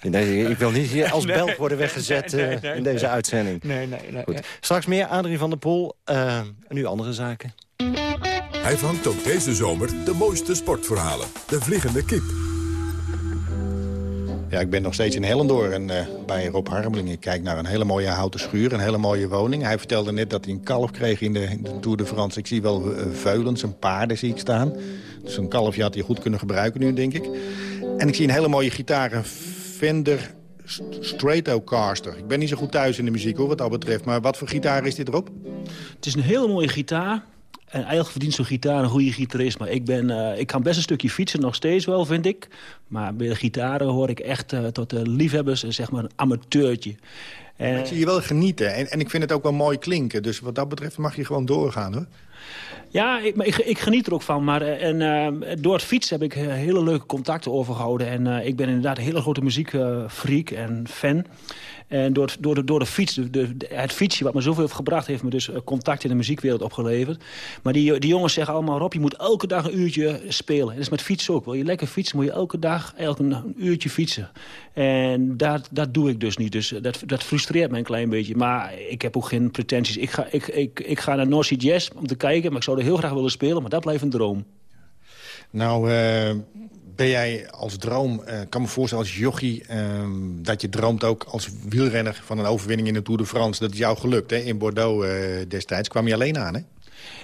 nee, ik wil niet hier als Nee, Belg worden weggezet nee, nee, eh, nee, in deze uitzending. Nee, nee, nee. Goed. Straks meer Adrie van der Pol. eh, nu andere zaken. Hij vangt ook deze zomer de mooiste sportverhalen. De vliegende kip. Ja, ik ben nog steeds in Hellendoor en eh, bij Rob Harmeling. Ik kijk naar een hele mooie houten schuur, een hele mooie woning. Hij vertelde net dat hij een kalf kreeg in de, in de Tour de France. Ik zie wel eh, veulens en paarden zie ik staan. Dus een kalfje had hij goed kunnen gebruiken nu, denk ik. En ik zie een hele mooie gitaar, een Fender St- Stratocaster. Ik ben niet zo goed thuis in de muziek hoor, wat dat betreft. Maar wat voor gitaar is dit erop? Het is een hele mooie gitaar. En eigenlijk verdient zo'n gitaar een goede gitarist. Maar ik, ben, eh, ik kan best een stukje fietsen, nog steeds wel, vind ik. Maar bij de gitaren hoor ik echt eh, tot de liefhebbers, eh, zeg maar een amateurtje. En, Ik zie je wel genieten en, en ik vind het ook wel mooi klinken. Dus wat dat betreft mag je gewoon doorgaan hoor. Ja, ik, maar ik, ik geniet er ook van. Maar en, door het fietsen heb ik hele leuke contacten overgehouden. En ik ben inderdaad een hele grote muziekfreak en fan. En door, door, de, door de fiets, de, het fietsje wat me zoveel heeft gebracht... heeft me dus eh, contact in de muziekwereld opgeleverd. Maar die, die jongens zeggen allemaal... Rob, je moet elke dag een uurtje spelen. En dat is met fietsen ook. Wil je lekker fietsen, moet je elke dag elke, een uurtje fietsen. En dat, dat doe ik dus niet. Dus dat, dat frustreert me een klein beetje. Maar ik heb ook geen pretenties. Ik ga, ik, ik, ik ga naar North Sea Jazz om te kijken... maar ik zou er heel graag willen spelen, maar dat blijft een droom. Nou, eh, ben jij als droom, eh, kan me voorstellen als jochie... ehm, dat je droomt ook als wielrenner van een overwinning in de Tour de France. Dat is jou gelukt, hè? In Bordeaux eh, destijds. Kwam je alleen aan, hè?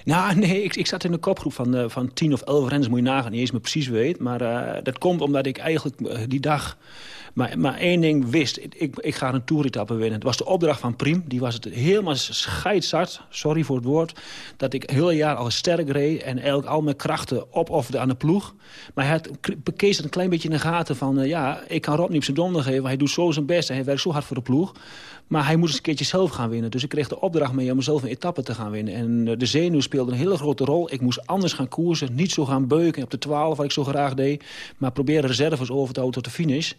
Nou, nee, ik, ik zat in een kopgroep van, eh, van tien of elf renners, moet je nagaan. Niet eens me precies weet. Maar dat komt omdat ik eigenlijk die dag maar, maar één ding wist. Ik, ik, ga een toeretappe winnen. Het was de opdracht van Priem. Die was het helemaal scheidsart, sorry voor het woord... dat ik heel jaar al sterk reed en eigenlijk al mijn krachten opofferde aan de ploeg. Maar hij had, Kees een klein beetje in de gaten van... eh, ja, ik kan Rob niet op zijn donder geven. Hij doet zo zijn best en hij werkt zo hard voor de ploeg. Maar hij moest eens een keertje zelf gaan winnen. Dus ik kreeg de opdracht mee om zelf een etappe te gaan winnen. En eh, de zenuw speelde een hele grote rol. Ik moest anders gaan koersen. Niet zo gaan beuken op de 12, wat ik zo graag deed. Maar proberen reserves over te houden tot de finish.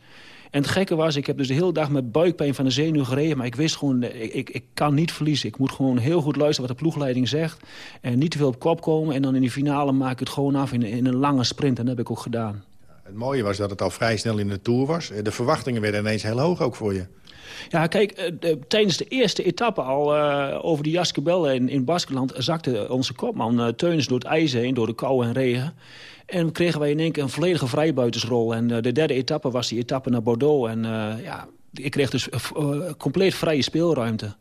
En het gekke was, ik heb dus de hele dag met buikpijn van de zenuw gereden. Maar ik wist gewoon, eh, ik, ik, kan niet verliezen. Ik moet gewoon heel goed luisteren wat de ploegleiding zegt. En niet te veel op kop komen. En dan in die finale maak ik het gewoon af in, in een lange sprint. En dat heb ik ook gedaan. Het mooie was dat het al vrij snel in de Tour was. Eh, De verwachtingen werden ineens heel hoog ook voor je. Ja, kijk, eh, de- tijdens de eerste etappe al eh, over de Jaskebel in, in Baskeland... zakte onze kopman uh, Teunis door het ijs heen, door de kou en regen. En kregen wij in één keer een volledige vrijbuitersrol. En de derde etappe was die etappe naar Bordeaux. En ja, ik kreeg dus compleet vrije speelruimte.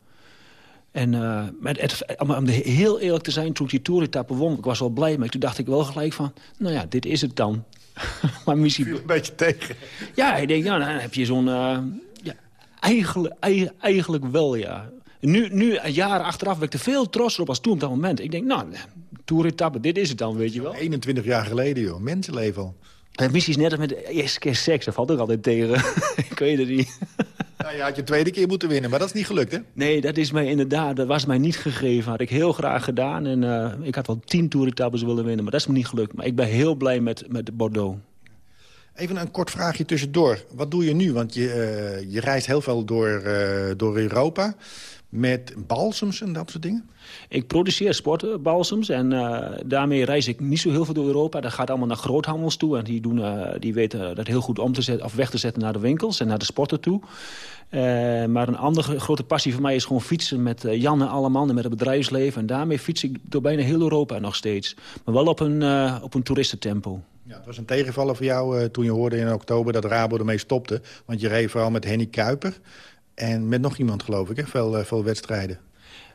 En uh, met het, om, om heel eerlijk te zijn, toen ik die toeretappe won... ik was wel blij, maar toen dacht ik wel gelijk van... nou ja, dit is het dan. <laughs> maar misschien... Een beetje tegen. Ja, ik denk, ja, dan heb je zo'n... Uh, eigenlijk, eigenlijk wel, ja. Nu, nu, jaren achteraf, ben ik er veel trotser op als toen op dat moment. Ik denk, nou, toeretappe, dit is het dan, weet je wel. 21 jaar geleden, joh. Mensenleven al. De missie is net als met de eerste keer seks. Dat valt ook altijd tegen. <laughs> ik weet het niet. Nou, je had je tweede keer moeten winnen, maar dat is niet gelukt, hè? Nee, dat is mij inderdaad, dat was mij niet gegeven. Had ik heel graag gedaan. En uh, ik had wel tien toeretappes willen winnen, maar dat is me niet gelukt. Maar ik ben heel blij met, met Bordeaux. Even een kort vraagje tussendoor. Wat doe je nu? Want je, uh, je reist heel veel door, uh, door Europa met balsems en dat soort dingen? Ik produceer sportbalsems en uh, daarmee reis ik niet zo heel veel door Europa. Dat gaat allemaal naar groothandels toe en die, doen, die weten dat heel goed om te zetten, of weg te zetten naar de winkels en naar de sporten toe. Maar een andere grote passie voor mij is gewoon fietsen met Jan en alle mannen met het bedrijfsleven. En daarmee fiets ik door bijna heel Europa nog steeds. Maar wel op een, op een toeristentempo. Ja, het was een tegenvaller voor jou toen je hoorde in oktober dat Rabo ermee stopte. Want je reed vooral met Henny Kuiper. En met nog iemand, geloof ik? Veel, uh, veel wedstrijden.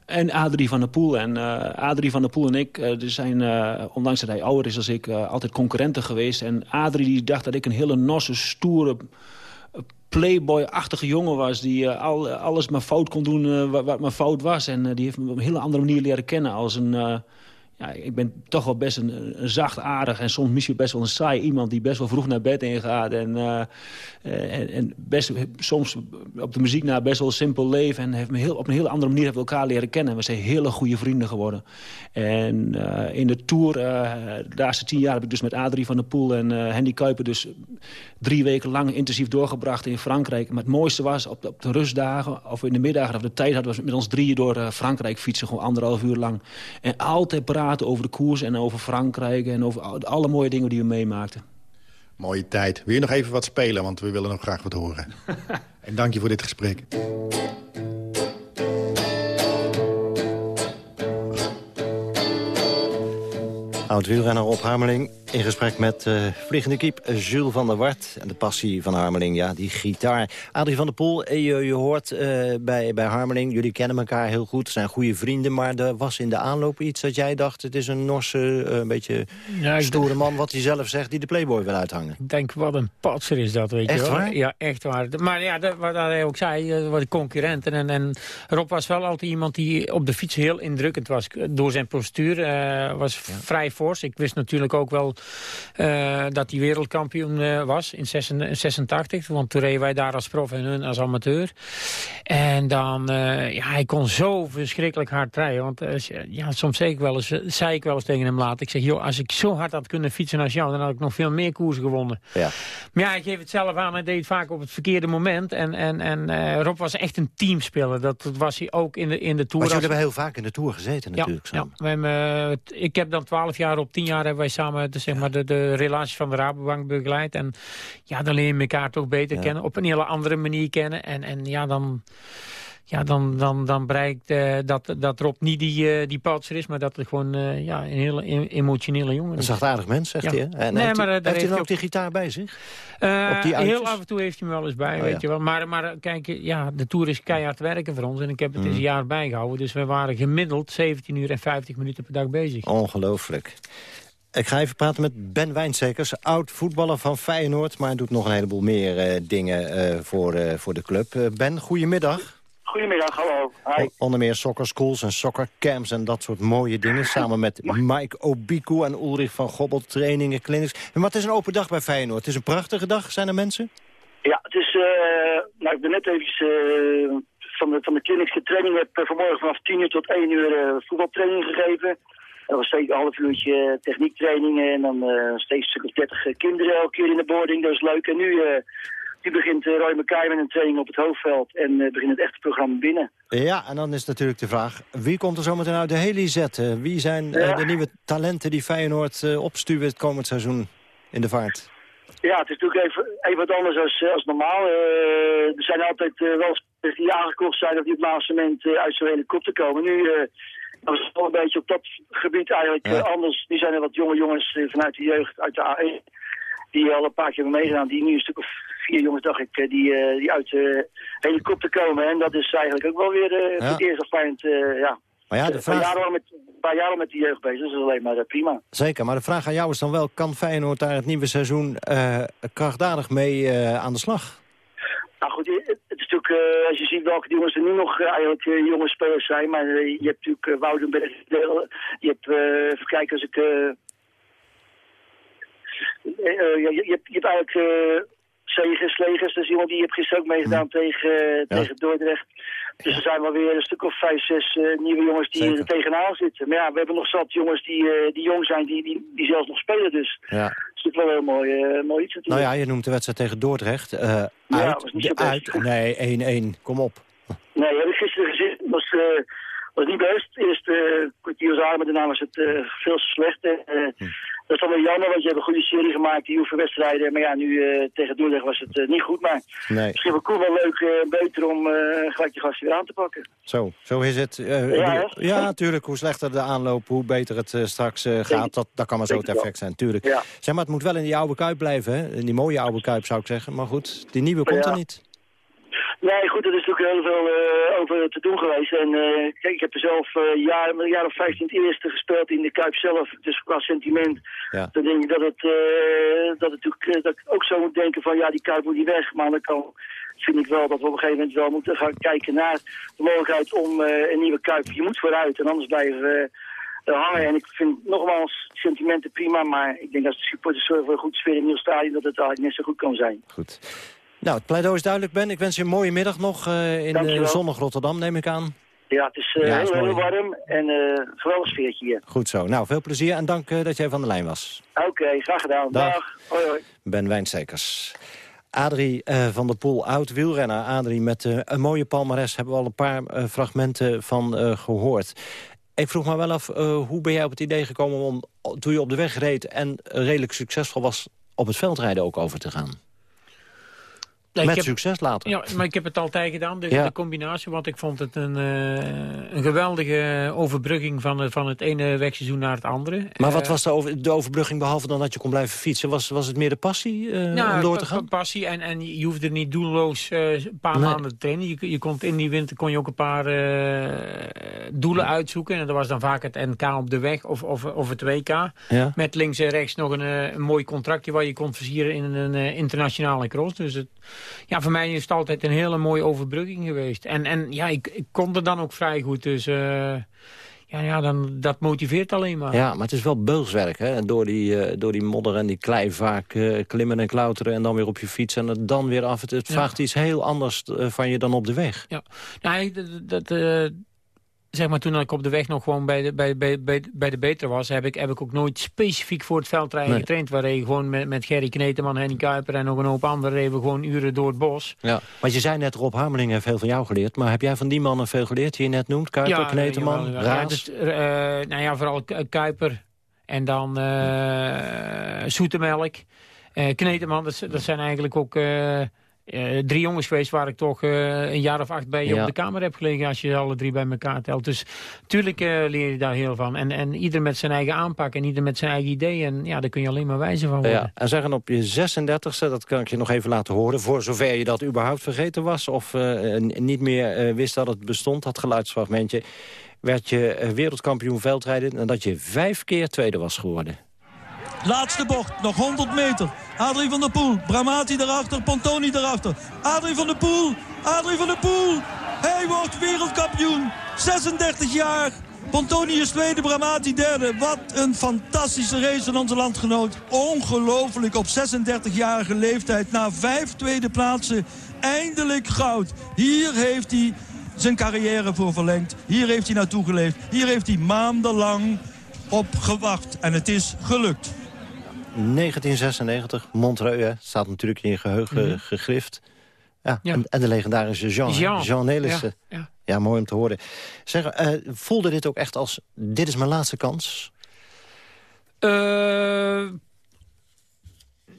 En Adrie van der Poel. En uh, Adrie van der Poel en ik, uh, zijn, ondanks dat hij ouder is als ik, altijd concurrenten geweest. En Adrie die dacht dat ik een hele nosse, stoere, playboy-achtige jongen was... die al, alles maar fout kon doen wat, wat maar fout was. En die heeft me op een hele andere manier leren kennen als een ja, ik ben toch wel best een, een zachtaardig en soms misschien best wel een saai iemand... die best wel vroeg naar bed ingaat en, uh, en, en, best, soms op de muziek na best wel simpel leven... en heeft me heel, op een hele andere manier hebben we elkaar leren kennen. En we zijn hele goede vrienden geworden. En uh, in de Tour, uh, de laatste tien jaar heb ik dus met Adrie van der Poel en Hendy Kuiper... dus drie weken lang intensief doorgebracht in Frankrijk. Maar het mooiste was op de, op de rustdagen of in de middagen... of de tijd hadden we met ons drieën door Frankrijk fietsen, gewoon anderhalf uur lang. En altijd praten praten over de koers en over Frankrijk... en over alle mooie dingen die we meemaakten. Mooie tijd. Wil je nog even wat spelen, want we willen nog graag wat horen. <laughs> en dank je voor dit gesprek. Oud-wielrenner Rob Harmeling in gesprek met uh, vliegende kiep Jules van der Wart. En de passie van Harmeling, ja, die gitaar. Adrie van der Poel, eh, je, je hoort uh, bij, bij Harmeling, jullie kennen elkaar heel goed, zijn goede vrienden. Maar er was in de aanloop iets dat jij dacht, het is een Norse, uh, een beetje ja, stoere man... wat hij zelf zegt, die de Playboy wil uithangen. Ik denk, wat een patser is dat, weet echt je wel. Waar? Ja, echt waar. Maar ja, dat, wat hij ook zei, wat de concurrenten. En, en Rob was wel altijd iemand die op de fiets heel indrukkend was. Door zijn postuur was ja. vrij fors. Ik wist natuurlijk ook wel uh, dat hij wereldkampioen uh, was in 86. Want toen reden wij daar als prof en hun als amateur. En dan, uh, ja, hij kon zo verschrikkelijk hard rijden. Want ja, soms zei ik, wel eens, zei ik wel eens tegen hem laat. Ik zeg, joh, als ik zo hard had kunnen fietsen als jou... dan had ik nog veel meer koersen gewonnen. Ja. Maar ja, ik geef het zelf aan. Hij deed het vaak op het verkeerde moment. En, en, en Rob was echt een teamspeler. Dat, dat was hij ook in de, in de Tour. Maar jullie hebben heel vaak in de Tour gezeten natuurlijk. Ja, ja. Hebben, ik heb dan twaalf jaar op tien jaar hebben wij samen de, zeg maar, de, de relatie van de Rabobank begeleid. En ja, dan leer je elkaar toch beter kennen. Op een hele andere manier kennen. En, en ja, dan... Ja, dan, dan, dan bereikt uh, dat, dat Rob niet die, uh, die patser is, maar dat het gewoon uh, ja, een hele emotionele jongen is. Een zachtaardig mens, zegt ja. hij. En nee, heeft maar, hij, heeft hij dan ook die gitaar bij zich? Heel af en toe heeft hij hem wel eens bij, Oh, weet ja. je wel. Maar, maar kijk, ja, de Tour is keihard werken voor ons. En ik heb het Mm. eens een jaar bijgehouden. Dus we waren gemiddeld 17 uur en 50 minuten per dag bezig. Ongelooflijk. Ik ga even praten met Ben Wijnsekers, oud voetballer van Feyenoord... maar hij doet nog een heleboel meer uh, dingen uh, voor, uh, voor de club. ben, goedemiddag. Goedemiddag, hallo. Hi. Onder meer soccer schools en soccer camps en dat soort mooie dingen. Samen met Mike Obiku en Ulrich van Gobbel, trainingen, clinics. Maar het is een open dag bij Feyenoord. Het is een prachtige dag. Zijn er mensen? Ja, het is... nou, ik ben net even van, de, van de clinics getraining. Ik heb vanmorgen vanaf 10 uur tot 1 uur voetbaltraining gegeven. Dat was steeds een half uurtje techniektrainingen en dan uh, steeds een stuk of 30 kinderen elke keer in de boarding. Dat is leuk. En nu, uh, nu begint uh, Roy McKay met een training op het hoofdveld en begint het echte programma binnen. Ja, en dan is natuurlijk de vraag, wie komt er zometeen uit de heli zetten? Wie zijn ja. de nieuwe talenten die Feyenoord opstuwen het komend seizoen in de vaart? Ja, het is natuurlijk even, even wat anders als, als normaal. er zijn altijd wel spelers die aangekocht zijn of die op het laatste moment uit zo'n helikopter komen. Nu dat is wel een beetje op dat gebied eigenlijk ja. uh, anders. Die zijn er wat jonge jongens uh, vanuit de jeugd, uit de A1, die al een paar keer hebben meegedaan. Die nu een stuk of vier jongens, dacht ik, uh, die, die uit de helikopter komen. En dat is eigenlijk ook wel weer ja. het eerste fijn. ja. Maar ja, de vraag... Een paar jaar al met, een paar jaar al met die jeugd bezig, dat is alleen maar prima. Zeker, maar de vraag aan jou is dan wel, kan Feyenoord daar het nieuwe seizoen krachtdadig mee aan de slag? Nou goed, uh, als je ziet welke jongens er nu nog uh, eigenlijk uh, jonge spelers zijn, maar je hebt natuurlijk Woudenberg, je hebt, even als ik, Eh, eh, je, je, hebt, je hebt eigenlijk Segers, Legers, dus iemand die heeft gisteren ook meegedaan tegen, ja. tegen Dordrecht. Dus er zijn wel weer een stuk of vijf, zes nieuwe jongens die Zeker. er tegenaan zitten. Maar ja, we hebben nog zat jongens die, die jong zijn, die, die, die zelfs nog spelen dus. Ja. Dat is wel heel mooi, mooi iets natuurlijk. Nou ja, je noemt de wedstrijd tegen Dordrecht. Uh, ja, uit, was niet zo uit, nee, 1-1, kom op. Nee, heb ik gisteren gezien. was was niet best. Eerst uh, kwartier was maar daarna was het uh, veel te slecht. Uh, hm. Dat is dan wel jammer, want je hebt een goede serie gemaakt, die hoeven wedstrijden. Maar ja, nu tegen Dordrecht was het niet goed. Maar nee. misschien wel cool, wel leuk beter om gelijk je gasten weer aan te pakken. Zo, zo is het. ja, ja, natuurlijk. Hoe slechter de aanloop, hoe beter het straks gaat. Dat, dat kan maar zo het effect zijn, tuurlijk. Ja. Zeg maar, het moet wel in die oude Kuip blijven, hè? In die mooie oude Kuip, zou ik zeggen. Maar goed, die nieuwe komt er niet. Nee, goed, er is natuurlijk heel veel uh, over te doen geweest. En uh, kijk, ik heb er zelf uh, jaar, een jaar of vijftien het eerste gespeeld in de Kuip zelf. Dus qua sentiment, ja. dan denk ik dat het, dat het natuurlijk, dat ik ook zo moet denken van ja, die Kuip moet niet weg. Maar dan kan, vind ik wel dat we op een gegeven moment wel moeten gaan kijken naar de mogelijkheid om een nieuwe Kuip. Je moet vooruit en anders blijven we hangen. En ik vind nogmaals sentimenten prima, maar ik denk als de supporters zorgen voor een goed sfeer in een nieuw stadion, dat het eigenlijk net zo goed kan zijn. Goed. Nou, het pleidooi is duidelijk, Ben. Ik wens je een mooie middag nog uh, in uh, zonnig Rotterdam, neem ik aan. Ja, het is, uh, ja, heel, heel, warm en uh, geweldig sfeertje hier. Goed zo. Nou, veel plezier en dank dat jij van de lijn was. Oké, okay, graag gedaan. Dag. Dag. Hoi, hoi. Ben Wijnstekers. Adrie van der Poel, oud wielrenner. Adrie, met een mooie palmares hebben we al een paar fragmenten van gehoord. Ik vroeg me wel af, hoe ben jij op het idee gekomen om, toen je op de weg reed... en redelijk succesvol was, op het veldrijden ook over te gaan? Met heb, succes later. Ja, maar ik heb het altijd gedaan, de, Ja. de combinatie. Want ik vond het een, eh, een geweldige overbrugging van, het- van het ene wegseizoen naar het andere. Maar wat Eh, was de, over, de overbrugging, behalve dan dat je kon blijven fietsen? Was, was het meer de passie eh, nou, om door te gaan? pa- passie en, en je hoefde niet doelloos een paar Nee. maanden te trainen. Je, je kon in die winter kon je ook een paar doelen uitzoeken. En dat was dan vaak het NK op de weg of, of, of het WK. Ja. Met links en rechts nog een, een mooi contractje waar je kon versieren in een internationale cross. Dus het, ja, voor mij is het altijd een hele mooie overbrugging geweest. En, en ja, ik, ik kon er dan ook vrij goed. Dus eh, ja, ja dan, dat motiveert alleen maar. Ja, maar het is wel beulswerk, hè? Door die, eh, door die modder en die klei vaak eh, klimmen en klauteren... en dan weer op je fiets en het dan weer af. Het, het Ja. vraagt iets heel anders van je dan op de weg. Ja, nou, dat, dat, zeg maar toen ik op de weg nog gewoon bij de, bij, bij, bij, bij de beter was, heb ik, heb ik ook nooit specifiek voor het veldrijden Nee. getraind. Waar je gewoon met, met Gerry Kneteman, Henny Kuiper en nog een hoop anderen even gewoon uren door het bos. Ja. Want je zei net, Rob Harmeling heeft veel van jou geleerd. Maar heb jij van die mannen veel geleerd die je net noemt? Kuiper, Ja, Kneteman, jawel, jawel. Ja, Raas? dus, eh, nou ja, vooral Ku- Kuiper en dan eh Zoetemelk. Eh Kneteman, dat, zijn eigenlijk ook eh, eh, drie jongens geweest... waar ik toch eh, een jaar of acht bij Ja. op de kamer heb gelegen... als je alle drie bij elkaar telt. Dus tuurlijk eh, leer je daar heel van. En, en ieder met zijn eigen aanpak en ieder met zijn eigen idee. En ja, daar kun je alleen maar wijzer van worden. Ja, en zeggen op je 36e, dat kan ik je nog even laten horen... voor zover je dat überhaupt vergeten was... of niet meer wist dat het bestond, dat geluidsfragmentje... werd je wereldkampioen veldrijden... nadat je vijf keer tweede was geworden. Laatste bocht, nog 100 meter. Adrie van der Poel, Bramati erachter, Pontoni erachter. Adrie van der Poel, Adrie van der Poel. Hij wordt wereldkampioen. 36 jaar. Pontoni is tweede, Bramati derde. Wat een fantastische race van onze landgenoot. Ongelooflijk op 36-jarige leeftijd. Na vijf tweede plaatsen eindelijk goud. Hier heeft hij zijn carrière voor verlengd. Hier heeft hij naartoe geleefd. Hier heeft hij maandenlang op gewacht. En het is gelukt. 1996, Montreux, staat natuurlijk in je geheugen Mhm. gegrift. Ja, Ja. En, en de legendarische Jean? Jean. Jean Nelissen. Ja, ja. Ja, mooi om te horen. Zeg, eh, voelde dit ook echt als, dit is mijn laatste kans? Eh,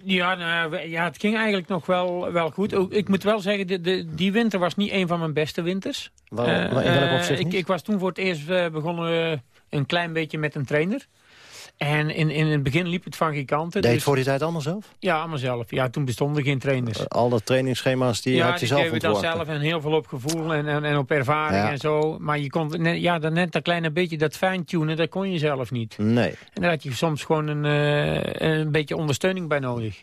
ja, nou, ja, het ging eigenlijk nog wel, wel goed. Ook, ik moet wel zeggen, de, de, die winter was niet een van mijn beste winters. Waar, Eh, waar- in welk eh, opzicht ik, ik was toen voor het eerst eh, begonnen eh, een klein beetje met een trainer. En in, in het begin liep het van geen kanten. Deed dus- voor die tijd allemaal zelf? Ja, allemaal zelf. Ja, toen bestonden geen trainers. Al dat trainingsschema's die ja, had je die zelf geven dan ontworpen? zelf en heel veel op gevoel en, en, en op ervaring Ja. en zo. Maar je kon, net, ja, dan net dat kleine beetje, dat fine-tunen, dat kon je zelf niet. Nee. En daar had je soms gewoon een, eh, een beetje ondersteuning bij nodig.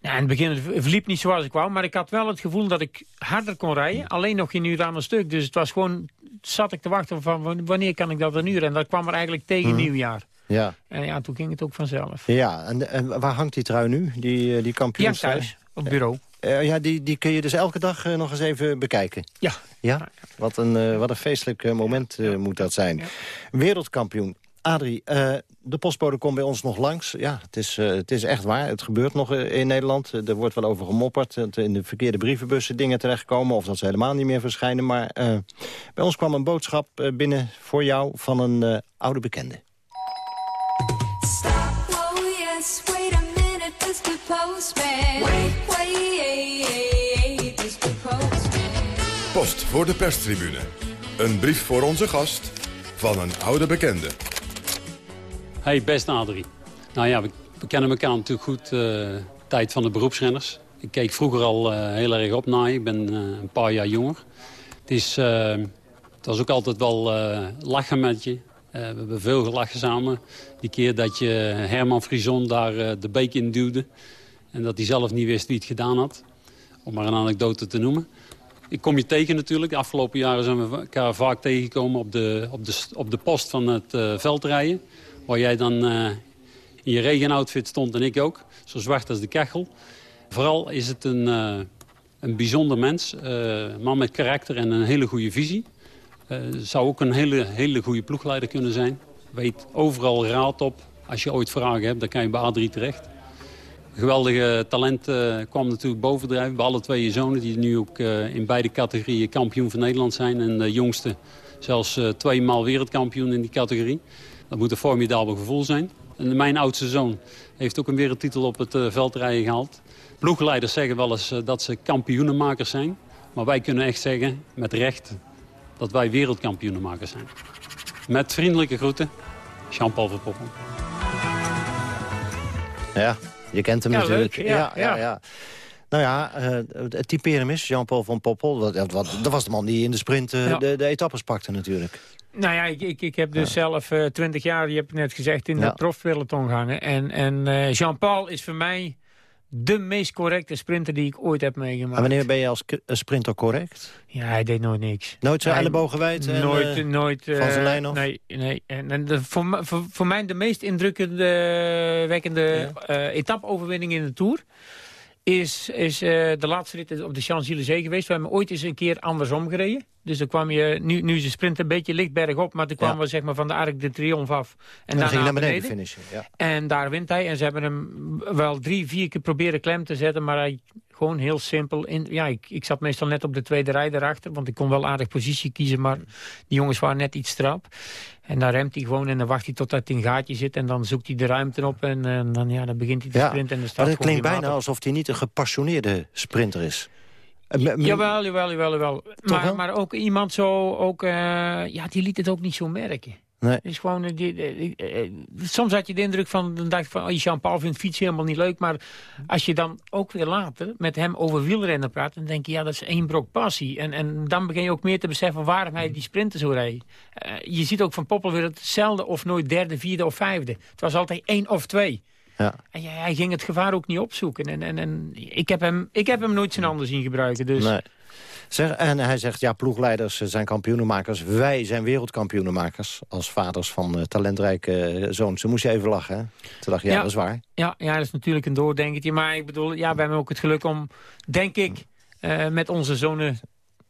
Nou, in het begin het verliep niet zoals ik wou, maar ik had wel het gevoel dat ik harder kon rijden. Alleen nog geen uur aan een stuk. Dus het was gewoon, zat ik te wachten van wanneer kan ik dat een uur? En dat kwam er eigenlijk tegen Mhm. nieuwjaar. Ja. En ja, toen ging het ook vanzelf. Ja, en, en waar hangt die trui nu, die, eh, die kampioens? Ja, thuis, op bureau. Uh, ja, die, die kun je dus elke dag uh, nog eens even bekijken. Ja. Ja? Wat een, uh, wat een feestelijk moment moet dat zijn. Wereldkampioen. Adrie, de postbode komt bij ons nog langs. Ja, het is, het is echt waar. Het gebeurt nog in Nederland. Er wordt wel over gemopperd. Dat in de verkeerde brievenbussen dingen terechtkomen... of dat ze helemaal niet meer verschijnen. Maar bij ons kwam een boodschap binnen voor jou van een oude bekende. Post voor de perstribune. Een brief voor onze gast van een oude bekende. Hey, best Adrie. Nou ja, we, we kennen elkaar natuurlijk goed uh, tijd van de beroepsrenners. Ik keek vroeger al uh, heel erg op naar je. Ik ben uh, een paar jaar jonger. Het, is, het was ook altijd wel lachen met je. we hebben veel gelachen samen. Die keer dat je Herman Frison daar de beek in duwde. En dat hij zelf niet wist wie het gedaan had. Om maar een anekdote te noemen. Ik kom je tegen natuurlijk. De afgelopen jaren zijn we elkaar vaak tegengekomen op de, op de, op de post van het uh, veldrijden. Waar jij dan uh, in je regenoutfit stond en ik ook. Zo zwart als de kachel. Vooral is het een, uh, een bijzonder mens. Man met karakter en een hele goede visie. zou ook een hele, hele goede ploegleider kunnen zijn. Weet overal raad op. Als je ooit vragen hebt, dan kan je bij Adrie terecht geweldige talent uh, kwam natuurlijk bovendrijven. Bij alle twee je zonen die nu ook uh, in beide categorieën kampioen van Nederland zijn. En de jongste zelfs uh, tweemaal wereldkampioen in die categorie. Dat moet een formidabel gevoel zijn. En mijn oudste zoon heeft ook een wereldtitel op het veldrijden gehaald. Ploegleiders zeggen wel eens dat ze kampioenenmakers zijn. Maar wij kunnen echt zeggen, met recht, dat wij wereldkampioenenmakers zijn. Met vriendelijke groeten, Jean-Paul Verpoppen. Ja, je kent hem Ja, natuurlijk. leuk. Ja, ja, ja. Nou ja, eh, het typeren hem is Jean-Paul van Poppel. Dat, dat, wat- dat was de man die in de sprint eh, de, de etappes pakte natuurlijk. Nou ja, ik, ik, ik heb dus zelf eh, twintig jaar, je hebt het net gezegd, in Ja. dat profpeloton gehangen. En, en Jean-Paul is voor mij de meest correcte sprinter die ik ooit heb meegemaakt. En wanneer ben je als sprinter correct? Ja, hij deed nooit niks. Nooit zijn ellebogen wijd? en, Nooit, eh, nooit. van eh, zijn lijn af? Nee, nee. En, en de, voor, voor, voor mij de meest indrukkende, wekkende eh etappe-overwinning in de Tour... is, is eh, de laatste rit op de Champs-Élysées geweest. We hebben ooit eens een keer andersom gereden. Dus dan kwam je, nu, nu is de sprint een beetje licht bergop... maar toen kwamen we zeg maar, van de Arc de Triomphe af. En, dan ging hij naar beneden beneden. finishen. Ja. En daar wint hij. En ze hebben hem wel drie, vier keer proberen klem te zetten. Maar hij gewoon heel simpel. In, ja, ik, ik zat meestal net op de tweede rij daarachter. Want ik kon wel aardig positie kiezen. Maar die jongens waren net iets strap. En dan remt hij gewoon en dan wacht hij totdat hij in een gaatje zit. En dan zoekt hij de ruimte op. En, eh, dan, ja, dan begint hij te Ja, sprinten. En dan staat maar het klinkt bijna op. alsof hij niet een gepassioneerde sprinter is. Jawel, jawel, jawel. jawel. wel? Maar, maar ook iemand zo, ook, eh, ja, die liet het ook niet zo merken. Nee. Is gewoon, eh, die, die- eh, eh, soms had je de indruk van, dan dacht van, oh, Jean-Paul vindt fietsen helemaal niet leuk. Maar als je dan ook weer later met hem over wielrennen praat, dan denk je, ja, dat is één brok passie. En, en dan begin je ook meer te beseffen waarom hij die sprinten zo. Eh, je ziet ook van Poppel weer hetzelfde of nooit derde, vierde of vijfde. Het was altijd één of twee. Ja. En hij ging het gevaar ook niet opzoeken. En, en, en ik, heb hem, ik heb hem nooit zijn handen zien gebruiken. Dus Nee. Zeg, en hij zegt, ja, ploegleiders zijn kampioenenmakers. Wij zijn wereldkampioenenmakers. Als vaders van eh, talentrijke eh, zoons. Ze moest je even lachen, hè? Toen dacht je, ja, Ja. dat is waar. Ja, ja, dat is natuurlijk een doordenkertje. Maar ik bedoel, ja, we hebben ook het geluk om, denk ik, eh, met onze zonen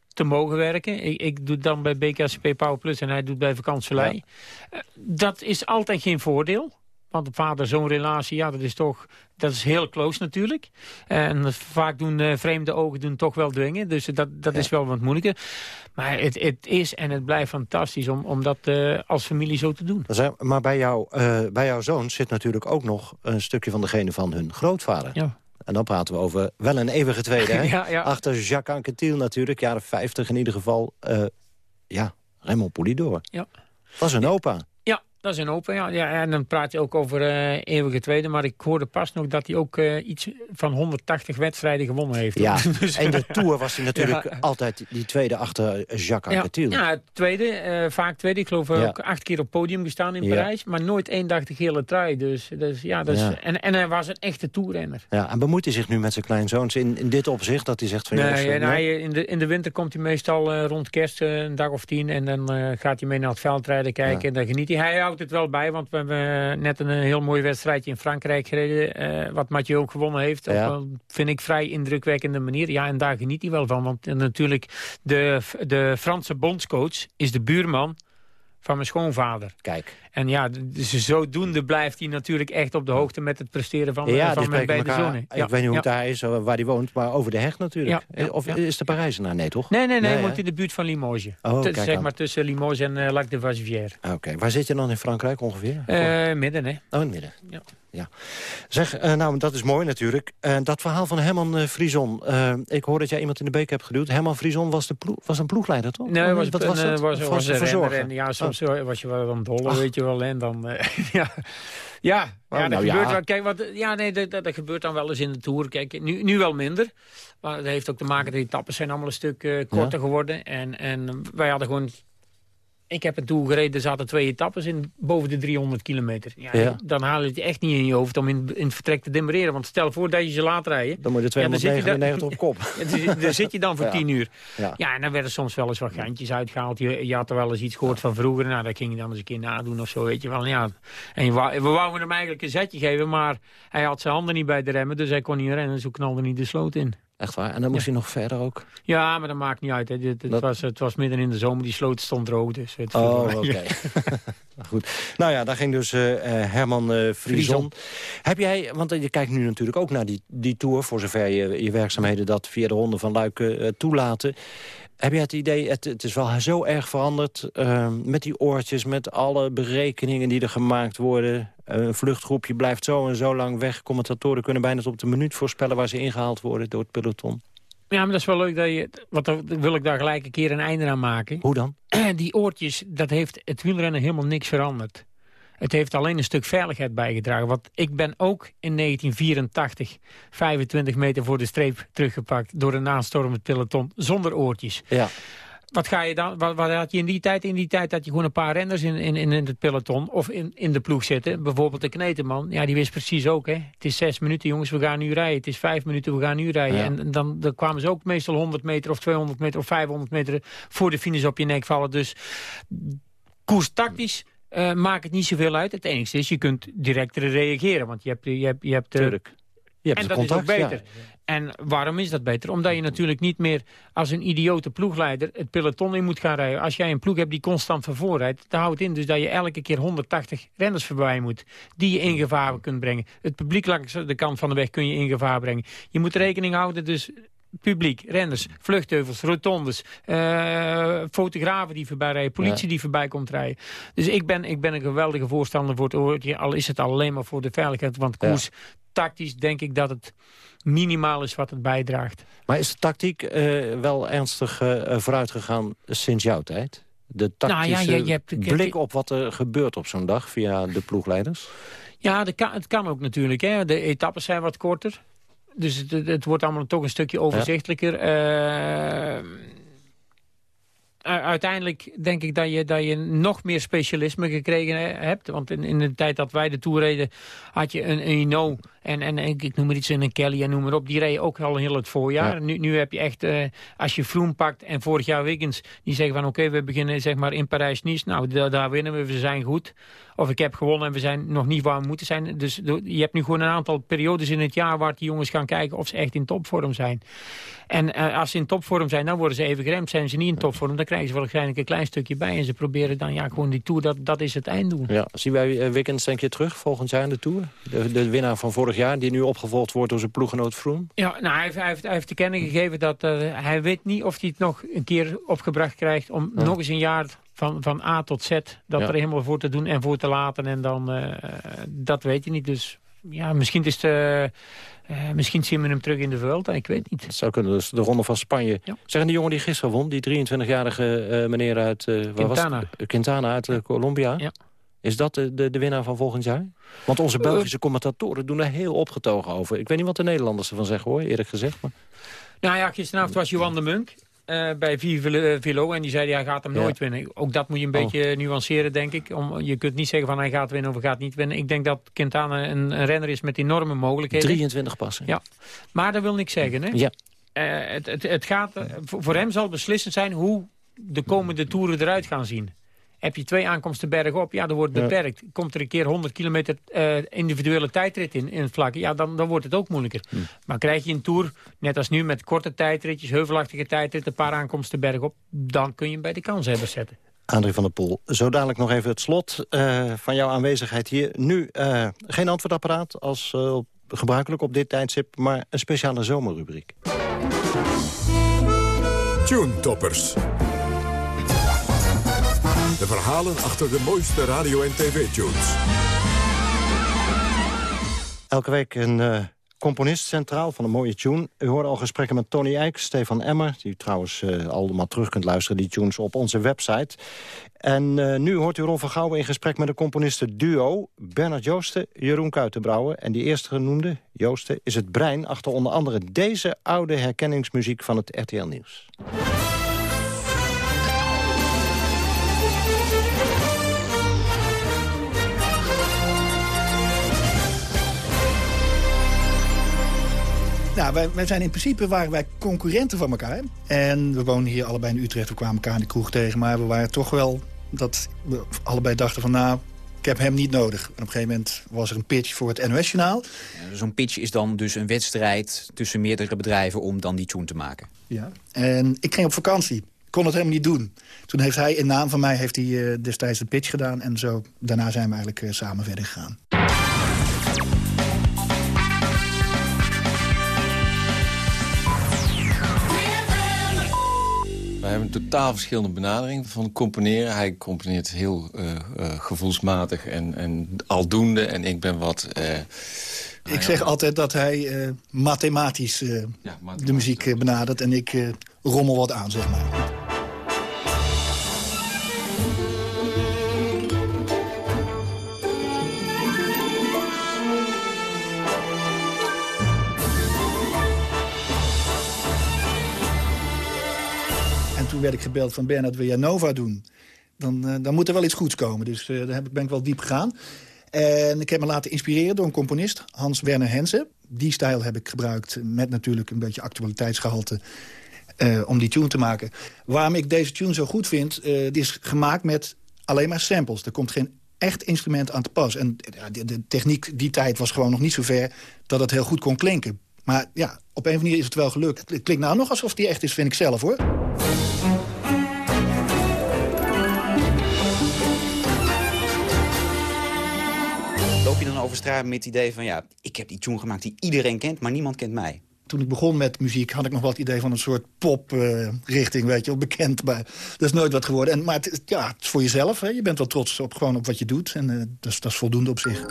te mogen werken. Ik, ik doe dan bij BKCP Power Plus en hij doet bij Vakantselij. Eh, dat is altijd geen voordeel. Want een vader-zoon relatie, ja, dat is toch, dat is heel close natuurlijk. En vaak doen eh, vreemde ogen doen toch wel dwingen. Dus dat, dat is wel wat moeilijker. Maar het, het is en het blijft fantastisch om, om dat eh, als familie zo te doen. Maar bij, jou, eh, bij jouw zoon zit natuurlijk ook nog een stukje van degene van hun grootvader. Ja. En dan praten we over wel een eeuwige tweede, <laughs> hè? Ja, ja. Achter Jacques Anquetil natuurlijk, jaren 50 in ieder geval. ja, Raymond Poulidor. Ja. Dat is een opa. Dat is een open. Ja. Ja, en dan praat je ook over eh, eeuwige tweede. Maar ik hoorde pas nog dat hij ook eh, iets van 180 wedstrijden gewonnen heeft. Ja, <laughs> Dus- en de Tour was hij natuurlijk Ja. altijd die tweede achter Jacques Ja, Anquetil. ja, tweede, eh, vaak tweede. Ik geloof ook acht keer op podium gestaan in. Parijs. Maar nooit één dag de gele trui. Dus, dus ja, Ja. En, en hij was een echte toerrenner. Ja, en bemoeit hij zich nu met zijn kleinzoons in, in dit opzicht? Dat hij zegt van... Nee, en hij, in, de, in de winter komt hij meestal rond kerst een dag of tien. En dan gaat hij mee naar het veldrijden kijken. En dan geniet hij. Hij houdt houdt het wel bij, want we hebben net een heel mooi wedstrijdje in Frankrijk gereden. eh, wat Mathieu ook gewonnen heeft. Ja. vind ik vrij indrukwekkende manier. Ja, en daar geniet hij wel van. Want eh, natuurlijk, de, de Franse bondscoach is de buurman van mijn schoonvader. Kijk. En ja, dus zodoende blijft hij natuurlijk echt op de hoogte met het presteren van, eh, ja, van die mijn beide elkaar. zonen. Ik weet niet hoe het daar is, eh, waar hij woont, maar over de heg natuurlijk. Ja, ja, of ja. is de Parijzenaar? Nee, toch? Nee, nee, nee, woont in de buurt van Limoges. Oh, T- zeg aan. maar tussen Limoges en eh, Lac de Vassivière. Oké, waar zit je dan in Frankrijk ongeveer? Eh, midden, hè? Oh, in het midden. Ja. Ja. Zeg, eh, nou, dat is mooi natuurlijk. Eh, dat verhaal van Herman eh Frison. ik hoor dat jij iemand in de beek hebt geduwd. Herman Frison was, de ploeg, was een ploegleider, toch? Nee, was, een, was dat? was, Of was een verzorger? renner. En ja, soms Oh. was je wel aan het dollen, Ach. weet je wel. En dan, <laughs> ja, ja, Oh, ja, dat nou gebeurt ja. wel. Kijk, wat, ja, nee, dat, dat, dat gebeurt dan wel eens in de Tour. Kijk, nu, nu wel minder. Maar dat heeft ook te maken dat die etappes zijn allemaal een stuk korter geworden. En, en wij hadden gewoon... Ik heb een Tour gereden, er zaten twee etappes in boven de 300 kilometer. Ja, Ja. Dan haal je het echt niet in je hoofd om in, in het vertrek te demereren. Want stel voor dat je ze laat rijden. Dan moet je de Ja, dan zit je daar- 299 op kop. <laughs> Ja, daar zit- je dan voor <laughs> Ja. tien uur. Ja. Ja. en dan werden soms wel eens wat geintjes uitgehaald. Je, je had er wel eens iets gehoord van vroeger. Nou, dat ging je dan eens een keer nadoen of zo, weet je wel. Ja. En je wou- we wouden hem eigenlijk een zetje geven, maar hij had zijn handen niet bij de remmen. Dus hij kon niet rennen, zo knalde niet de sloot in. Echt waar? En dan moest hij nog verder ook? Ja, maar dat maakt niet uit. Hè. Het, het Dat- was, het was midden in de zomer, die sloot stond droog. Dus het Oh, oké. <laughs> <laughs> Goed. Nou ja, daar ging dus eh, eh, Herman eh Frison. Heb jij, want je kijkt nu natuurlijk ook naar die, die tour... voor zover je, je werkzaamheden dat via de ronde van Luik toelaten. Heb jij het idee, het, het is wel zo erg veranderd... met die oortjes, met alle berekeningen die er gemaakt worden... een vluchtgroepje blijft zo en zo lang weg. Commentatoren kunnen bijna tot op de minuut voorspellen... waar ze ingehaald worden door het peloton. Ja, maar dat is wel leuk dat je... Want dan wil ik daar gelijk een keer een einde aan maken. Hoe dan? <clears throat> Die oortjes, dat heeft het wielrennen helemaal niks veranderd. Het heeft alleen een stuk veiligheid bijgedragen. Want ik ben ook in 1984 25 meter voor de streep teruggepakt... door een aanstormend peloton zonder oortjes. Ja. Wat, ga je dan, wat, wat had je in die tijd? In die tijd had je gewoon een paar renners in, in, in het peloton of in, in de ploeg zitten. Bijvoorbeeld de Kneteman. Ja, die wist precies ook. Hè. Het is zes minuten, jongens, we gaan nu rijden. Het is vijf minuten, we gaan nu rijden. Ja. En dan, dan kwamen ze ook meestal 100 meter of 200 meter of 500 meter voor de finish op je nek vallen. Dus koerstactisch eh maakt het niet zoveel uit. Het enige is, je kunt directer reageren. Want je hebt, je hebt, je hebt, eh, Tuurlijk. Je hebt en dat contact, is ook ja. beter. En waarom is dat beter? Omdat je natuurlijk niet meer als een idiote ploegleider het peloton in moet gaan rijden. Als jij een ploeg hebt die constant van voor rijdt, dan houdt in dus dat je elke keer 180 renners voorbij moet. Die je in gevaar kunt brengen. Het publiek langs de kant van de weg kun je in gevaar brengen. Je moet rekening houden dus publiek, renners, vluchtheuvels, rotondes, eh, fotografen die voorbij rijden, politie Ja. die voorbij komt rijden. Dus ik ben, ik ben een geweldige voorstander voor het oortje, al is het alleen maar voor de veiligheid. Want koers, tactisch denk ik dat het minimaal is wat het bijdraagt. Maar is de tactiek eh, wel ernstig eh vooruit gegaan sinds jouw tijd? De Nou ja, tactische je- je hebt- blik op wat er gebeurt op zo'n dag via de ploegleiders? Ja, kan, het kan ook natuurlijk. Hè. De etappes zijn wat korter. Dus het, het, wordt allemaal toch een stukje overzichtelijker. Eh, uiteindelijk denk ik dat je, dat je nog meer specialisme gekregen he- hebt. Want in, in de tijd dat wij de Tour reden... had je een, een en, en ik ik noem maar iets, een Kelly en noem maar op. Die reden ook al heel het voorjaar. Ja. Nu, nu heb je echt, eh, als je Vroom pakt en vorig jaar Wiggins... die zeggen van oké, we beginnen zeg maar in Parijs-Nice. Nou, da- daar winnen we, we zijn goed. Of ik heb gewonnen en we zijn nog niet waar we moeten zijn. Dus je hebt nu gewoon een aantal periodes in het jaar... waar die jongens gaan kijken of ze echt in topvorm zijn. En eh, als ze in topvorm zijn, dan worden ze even geremd. Zijn ze niet in topvorm, dan krijgen ze waarschijnlijk een klein stukje bij. En ze proberen dan ja, gewoon die Tour, dat, dat is het einddoel. Ja. Zien wij eh, Wiggins denk je terug volgend jaar in de Tour? De, de winnaar van vorig jaar, die nu opgevolgd wordt door zijn ploeggenoot Froome? Ja, nou, hij, heeft, hij, heeft, hij heeft te kennen gegeven dat eh, hij weet niet of hij het nog een keer opgebracht krijgt... om Ja. nog eens een jaar van, van A tot Z dat Ja. er helemaal voor te doen en voor te laten. En dan, eh, dat weet je niet. Dus ja, misschien, is het, eh, misschien zien we hem terug in de Vuelta, ik weet niet. Dat zou kunnen, dus de Ronde van Spanje. Zeggen die jongen die gisteren won, die 23-jarige eh, meneer uit... waar was het? Quintana. Quintana uit Colombia. Ja. Is dat de, de, de winnaar van volgend jaar? Want onze Belgische commentatoren doen er heel opgetogen over. Ik weet niet wat de Nederlanders ervan zeggen hoor, eerlijk gezegd. Maar... Nou ja, gisteravond was Johan de Munk eh, bij Vive Vilo en die zei hij gaat hem Ja. nooit winnen. Ook dat moet je een Oh. beetje nuanceren, denk ik. Om, je kunt niet zeggen van hij gaat winnen of hij gaat niet winnen. Ik denk dat Quintana een, een renner is met enorme mogelijkheden. 23 passen. Ja, maar dat wil niks zeggen. Hè? Ja. Eh, het, het, het gaat, eh, voor, hem zal beslissend zijn hoe de komende toeren eruit gaan zien. Heb je twee aankomsten bergop, ja, dan wordt het Ja. beperkt. Komt er een keer 100 kilometer eh, individuele tijdrit in, in het vlak, ja, dan, dan wordt het ook moeilijker. Hm. Maar krijg je een Tour, net als nu, met korte tijdritjes, heuvelachtige tijdrit, een paar aankomsten bergop, dan kun je hem bij de kanshebbers zetten. André van der Poel, zo dadelijk nog even het slot eh, van jouw aanwezigheid hier. Nu eh, geen antwoordapparaat als eh, gebruikelijk op dit tijdstip... maar een speciale zomerrubriek. Tune Toppers. De verhalen achter de mooiste radio- en tv-tunes. Elke week een eh, componist centraal van een mooie tune. U hoorde al gesprekken met Tony Eijk, Stefan Emmer... die trouwens eh, allemaal terug kunt luisteren, die tunes, op onze website. En eh, nu hoort u Ron van Gouwen in gesprek met de componisten duo... Bernard Joosten, Jeroen Kuitenbrouwer. En die eerste genoemde, Joosten, is het brein... achter onder andere deze oude herkenningsmuziek van het RTL Nieuws. Nou, wij, wij zijn in principe waren wij concurrenten van elkaar. En we wonen hier allebei in Utrecht. We kwamen elkaar in de kroeg tegen. Maar we waren toch wel dat we allebei dachten van... nou, ik heb hem niet nodig. En op een gegeven moment was er een pitch voor het NOS-journaal. Zo'n pitch is dan dus een wedstrijd tussen meerdere bedrijven om dan die tune te maken. Ja. En ik ging op vakantie. Ik kon het helemaal niet doen. Toen heeft hij in naam van mij heeft hij, eh, destijds de pitch gedaan. En zo, daarna zijn we eigenlijk eh, samen verder gegaan. We hebben een totaal verschillende benadering van componeren. Hij componeert heel eh, eh, gevoelsmatig en, en aldoende. En ik ben wat... eh, Ik zeg altijd dat hij mathematisch eh, de muziek benadert. En ik rommel wat aan, zeg maar. Werd ik gebeld van Bernard, wil jij Nova doen? Dan, eh, dan moet er wel iets goeds komen. Dus eh, daar ben ik wel diep gegaan. En ik heb me laten inspireren door een componist, Hans Werner Henze. Die stijl heb ik gebruikt met natuurlijk een beetje actualiteitsgehalte... eh, om die tune te maken. Waarom ik deze tune zo goed vind, die is gemaakt met alleen maar samples. Er komt geen echt instrument aan te pas. En de, de techniek die tijd was gewoon nog niet zo ver... dat het heel goed kon klinken. Maar ja, op een of andere manier is het wel gelukt. Het klinkt nou nog alsof die echt is, vind ik zelf, hoor. Over met het idee van... ja, ik heb die tune gemaakt die iedereen kent, maar niemand kent mij. Toen ik begon met muziek had ik nog wel het idee van een soort pop-richting, weet je wel, bekend. Maar dat is nooit wat geworden. En, maar het, ja, is voor jezelf, hè. je bent wel trots op, gewoon op wat je doet. En eh, dat, is, dat is voldoende op zich.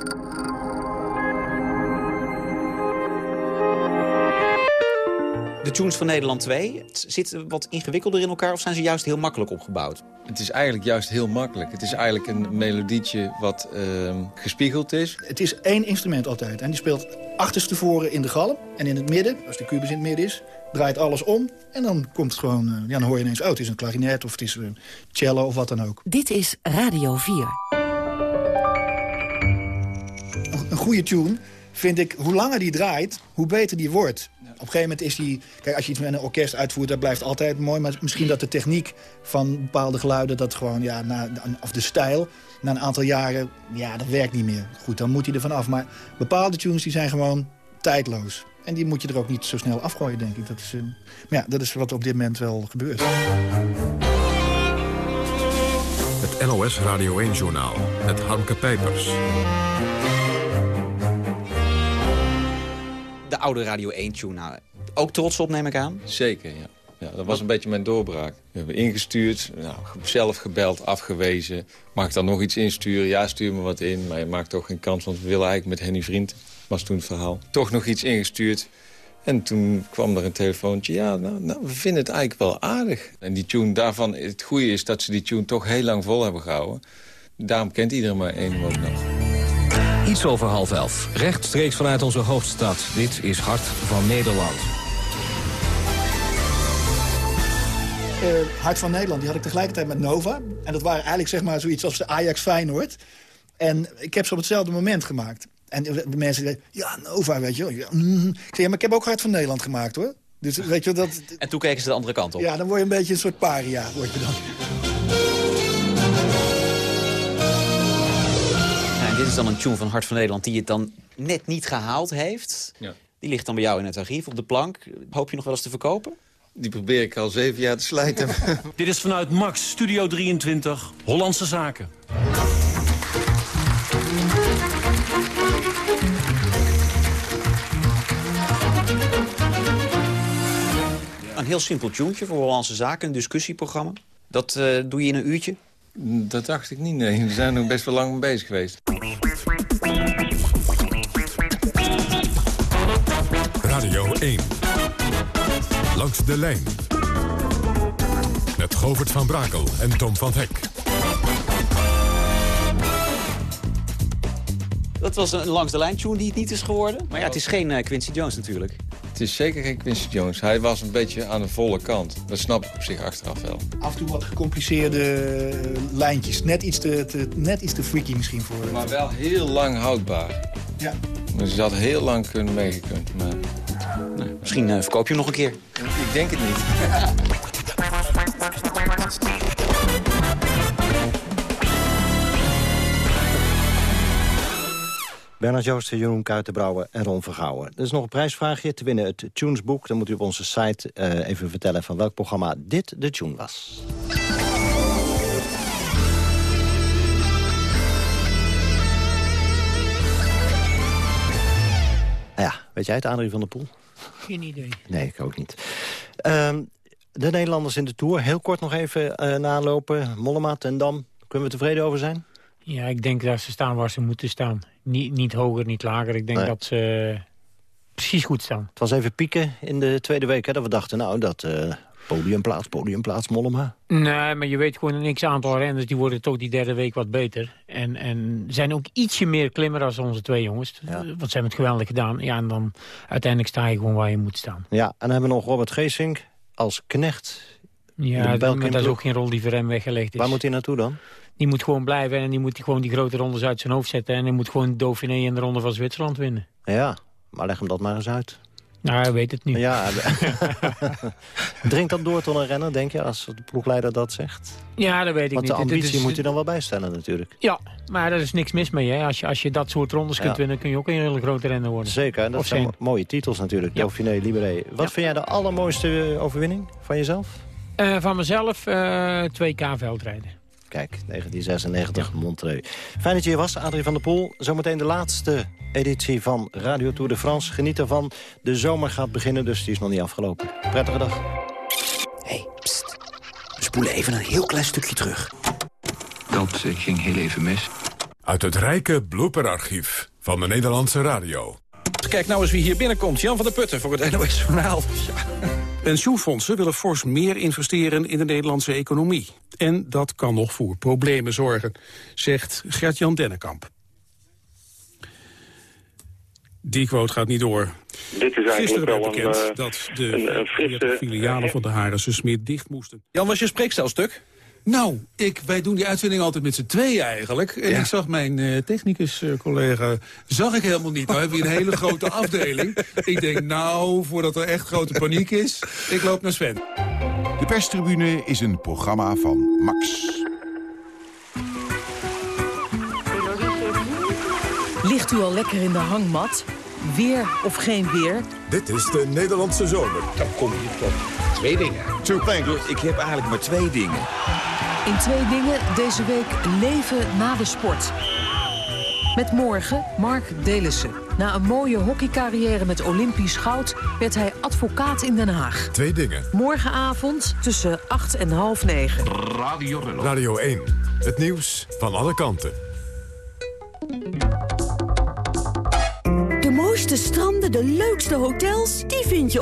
De tunes van Nederland 2, zitten wat ingewikkelder in elkaar... of zijn ze juist heel makkelijk opgebouwd? Het is eigenlijk juist heel makkelijk. Het is eigenlijk een melodietje wat ehm, gespiegeld is. Het is één instrument altijd. En die speelt achterstevoren in de galm. En in het midden, als de kubus in het midden is, draait alles om. En dan komt het gewoon, eh, ja, dan hoor je ineens, oh, het is een klarinet of het is een cello of wat dan ook. Dit is Radio 4. Een, een goede tune vind ik, hoe langer die draait, hoe beter die wordt. Op een gegeven moment is die... Kijk, als je iets met een orkest uitvoert, dat blijft altijd mooi. Maar misschien dat de techniek van bepaalde geluiden... dat gewoon, ja, na, of de stijl, na een aantal jaren... ja, dat werkt niet meer. Goed, dan moet hij er vanaf. Maar bepaalde tunes die zijn gewoon tijdloos. En die moet je er ook niet zo snel afgooien, denk ik. Dat is, eh, maar ja, dat is wat op dit moment wel gebeurt. Het NOS Radio 1-journaal met Harmke Pijpers. Oude Radio 1-tune, nou, ook trots op, neem ik aan? Zeker, ja. ja. Dat was een beetje mijn doorbraak. We hebben ingestuurd, nou, zelf gebeld, afgewezen. Mag ik dan nog iets insturen? Ja, stuur me wat in. Maar je maakt toch geen kans, want we willen eigenlijk met Henny Vriend... was toen het verhaal. Toch nog iets ingestuurd. En toen kwam er een telefoontje. Ja, nou, nou, we vinden het eigenlijk wel aardig. En die tune daarvan, het goede is dat ze die tune toch heel lang vol hebben gehouden. Daarom kent iedereen maar één woord nog. Iets over half elf. Rechtstreeks vanuit onze hoofdstad. Dit is Hart van Nederland. eh, Hart van Nederland, die had ik tegelijkertijd met Nova. En dat waren eigenlijk zeg maar zoiets als de Ajax Feyenoord. En ik heb ze op hetzelfde moment gemaakt. En de mensen zeiden, ja, Nova, weet je wel. Ja, mm. Ik zei, ja, maar ik heb ook Hart van Nederland gemaakt, hoor. Dus weet je wel, dat... En toen keken ze de andere kant op. Ja, dan word je een beetje een soort paria, word je dan. Is dan een tune van Hart van Nederland die het dan net niet gehaald heeft. Ja. Die ligt dan bij jou in het archief op de plank. Hoop je nog wel eens te verkopen? Die probeer ik al zeven jaar te slijten. <laughs> Dit is vanuit Max, Studio 23, Hollandse Zaken. Een heel simpel tuentje voor Hollandse Zaken, een discussieprogramma. Dat eh, doe je in een uurtje? Dat dacht ik niet, nee. We zijn nog best wel lang mee bezig geweest. Radio 1. Langs de lijn. Met Govert van Brakel en Tom van Hek. Dat was een langs de lijn tune die het niet is geworden. Maar ja, het is geen eh, Quincy Jones natuurlijk. Het is zeker geen Quincy Jones. Hij was een beetje aan de volle kant. Dat snap ik op zich achteraf wel. Af en toe wat gecompliceerde eh, lijntjes. Net iets te, te- net iets te freaky misschien voor... Maar wel heel lang houdbaar. Ja. Dus dat had heel lang kunnen meegekund. Maar... Misschien eh, verkoop je hem nog een keer. Ik denk het niet. <laughs> Bernard Joosten, Jeroen Kuitenbrouwer en Ron Vergouwen. Er is nog een prijsvraagje te winnen het Tunesboek. Dan moet u op onze site eh, even vertellen van welk programma dit de tune was. Ah Ja, weet jij het, Adrie van der Poel? Geen idee. Nee, ik ook niet. Ehm, de Nederlanders in de Tour, heel kort nog even eh, nalopen. Mollema, Ten Dam, kunnen we tevreden over zijn? Ja, ik denk dat ze staan waar ze moeten staan. Niet, niet hoger, niet lager. Ik denk Nee. dat ze precies goed staan. Het was even pieken in de tweede week, hè, dat we dachten, nou, dat eh, podiumplaats, podiumplaats, Mollema. Nee, maar je weet gewoon een x-aantal renners... die worden toch die derde week wat beter. En, en zijn ook ietsje meer klimmer als onze twee jongens. Want ze hebben het geweldig gedaan. Ja, en dan uiteindelijk sta je gewoon waar je moet staan. Ja, en dan hebben we nog Robert Geesink als knecht. Ja, dat, is ook geen rol die voor hem weggelegd is. Waar moet hij naartoe dan? Die moet gewoon blijven en die moet gewoon die grote rondes uit zijn hoofd zetten. En hij moet gewoon Dauphiné en de ronde van Zwitserland winnen. Ja, maar leg hem dat maar eens uit. Nou, hij weet het niet. Ja, <laughs> <laughs> dringt dat door tot een renner, denk je, als de ploegleider dat zegt? Ja, dat weet ik Want niet. de Het- het ambitie is- moet je dan wel bijstellen natuurlijk. Ja, maar daar is niks mis mee. Hè. Als, je, als je dat soort rondes kunt Ja. winnen, kun je ook een hele grote renner worden. Zeker, en dat Of zijn zijn. mo- mooie titels natuurlijk. Dauphiné, Libéré. Wat vind jij de allermooiste overwinning van jezelf? Eh, van mezelf eh 2K veldrijden. Kijk, 1996, Montreux. Fijn dat je hier was, Adrie van der Poel. Zometeen de laatste editie van Radio Tour de France. Geniet ervan. De zomer gaat beginnen, dus die is nog niet afgelopen. Prettige dag. We spoelen even een heel klein stukje terug. Dat ging heel even mis. Uit het rijke blooperarchief van de Nederlandse radio. Kijk nou eens wie hier binnenkomt. Jan van der Putten voor het NOS Journaal. Ja. Pensioenfondsen willen fors meer investeren in de Nederlandse economie. En dat kan nog voor problemen zorgen, zegt Gert-Jan Dennekamp. Die quote gaat niet door. Dit is eigenlijk Gisteren werd wel bekend een, eh, dat de een, een 40 frisse... filialen van de Harense Smit dicht moesten. Jan, was je spreekstelstuk? Nou, ik, wij doen die uitzending altijd met z'n tweeën eigenlijk. En ik zag mijn eh, technicus-collega, zag ik helemaal niet. Nou hebben we een hele grote <laughs> afdeling. Ik denk, nou, voordat er echt grote paniek is, ik loop naar Sven. De perstribune is een programma van Max. Ligt u al lekker in de hangmat? Weer of geen weer? Dit is de Nederlandse zomer. Dan kom je tot twee dingen. Ik heb eigenlijk maar twee dingen. In twee dingen deze week leven na de sport. Met morgen Mark Delissen. Na een mooie hockeycarrière met Olympisch goud... werd hij advocaat in Den Haag. Twee dingen. Morgenavond tussen 8 en half 9. Radio Radio 1. Het nieuws van alle kanten. De mooiste stranden, de leukste hotels, die vind je...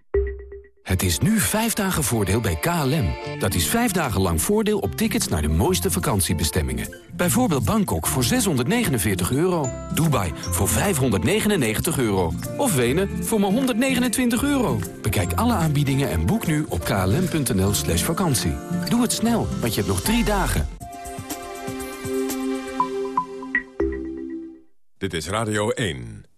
Het is nu vijf dagen voordeel bij KLM. Dat is vijf dagen lang voordeel op tickets naar de mooiste vakantiebestemmingen. Bijvoorbeeld Bangkok voor 649 euro. Dubai voor 599 euro. Of Wenen voor maar 129 euro. Bekijk alle aanbiedingen en boek nu op klm.nl slash vakantie. Doe het snel, want je hebt nog drie dagen. Dit is Radio 1.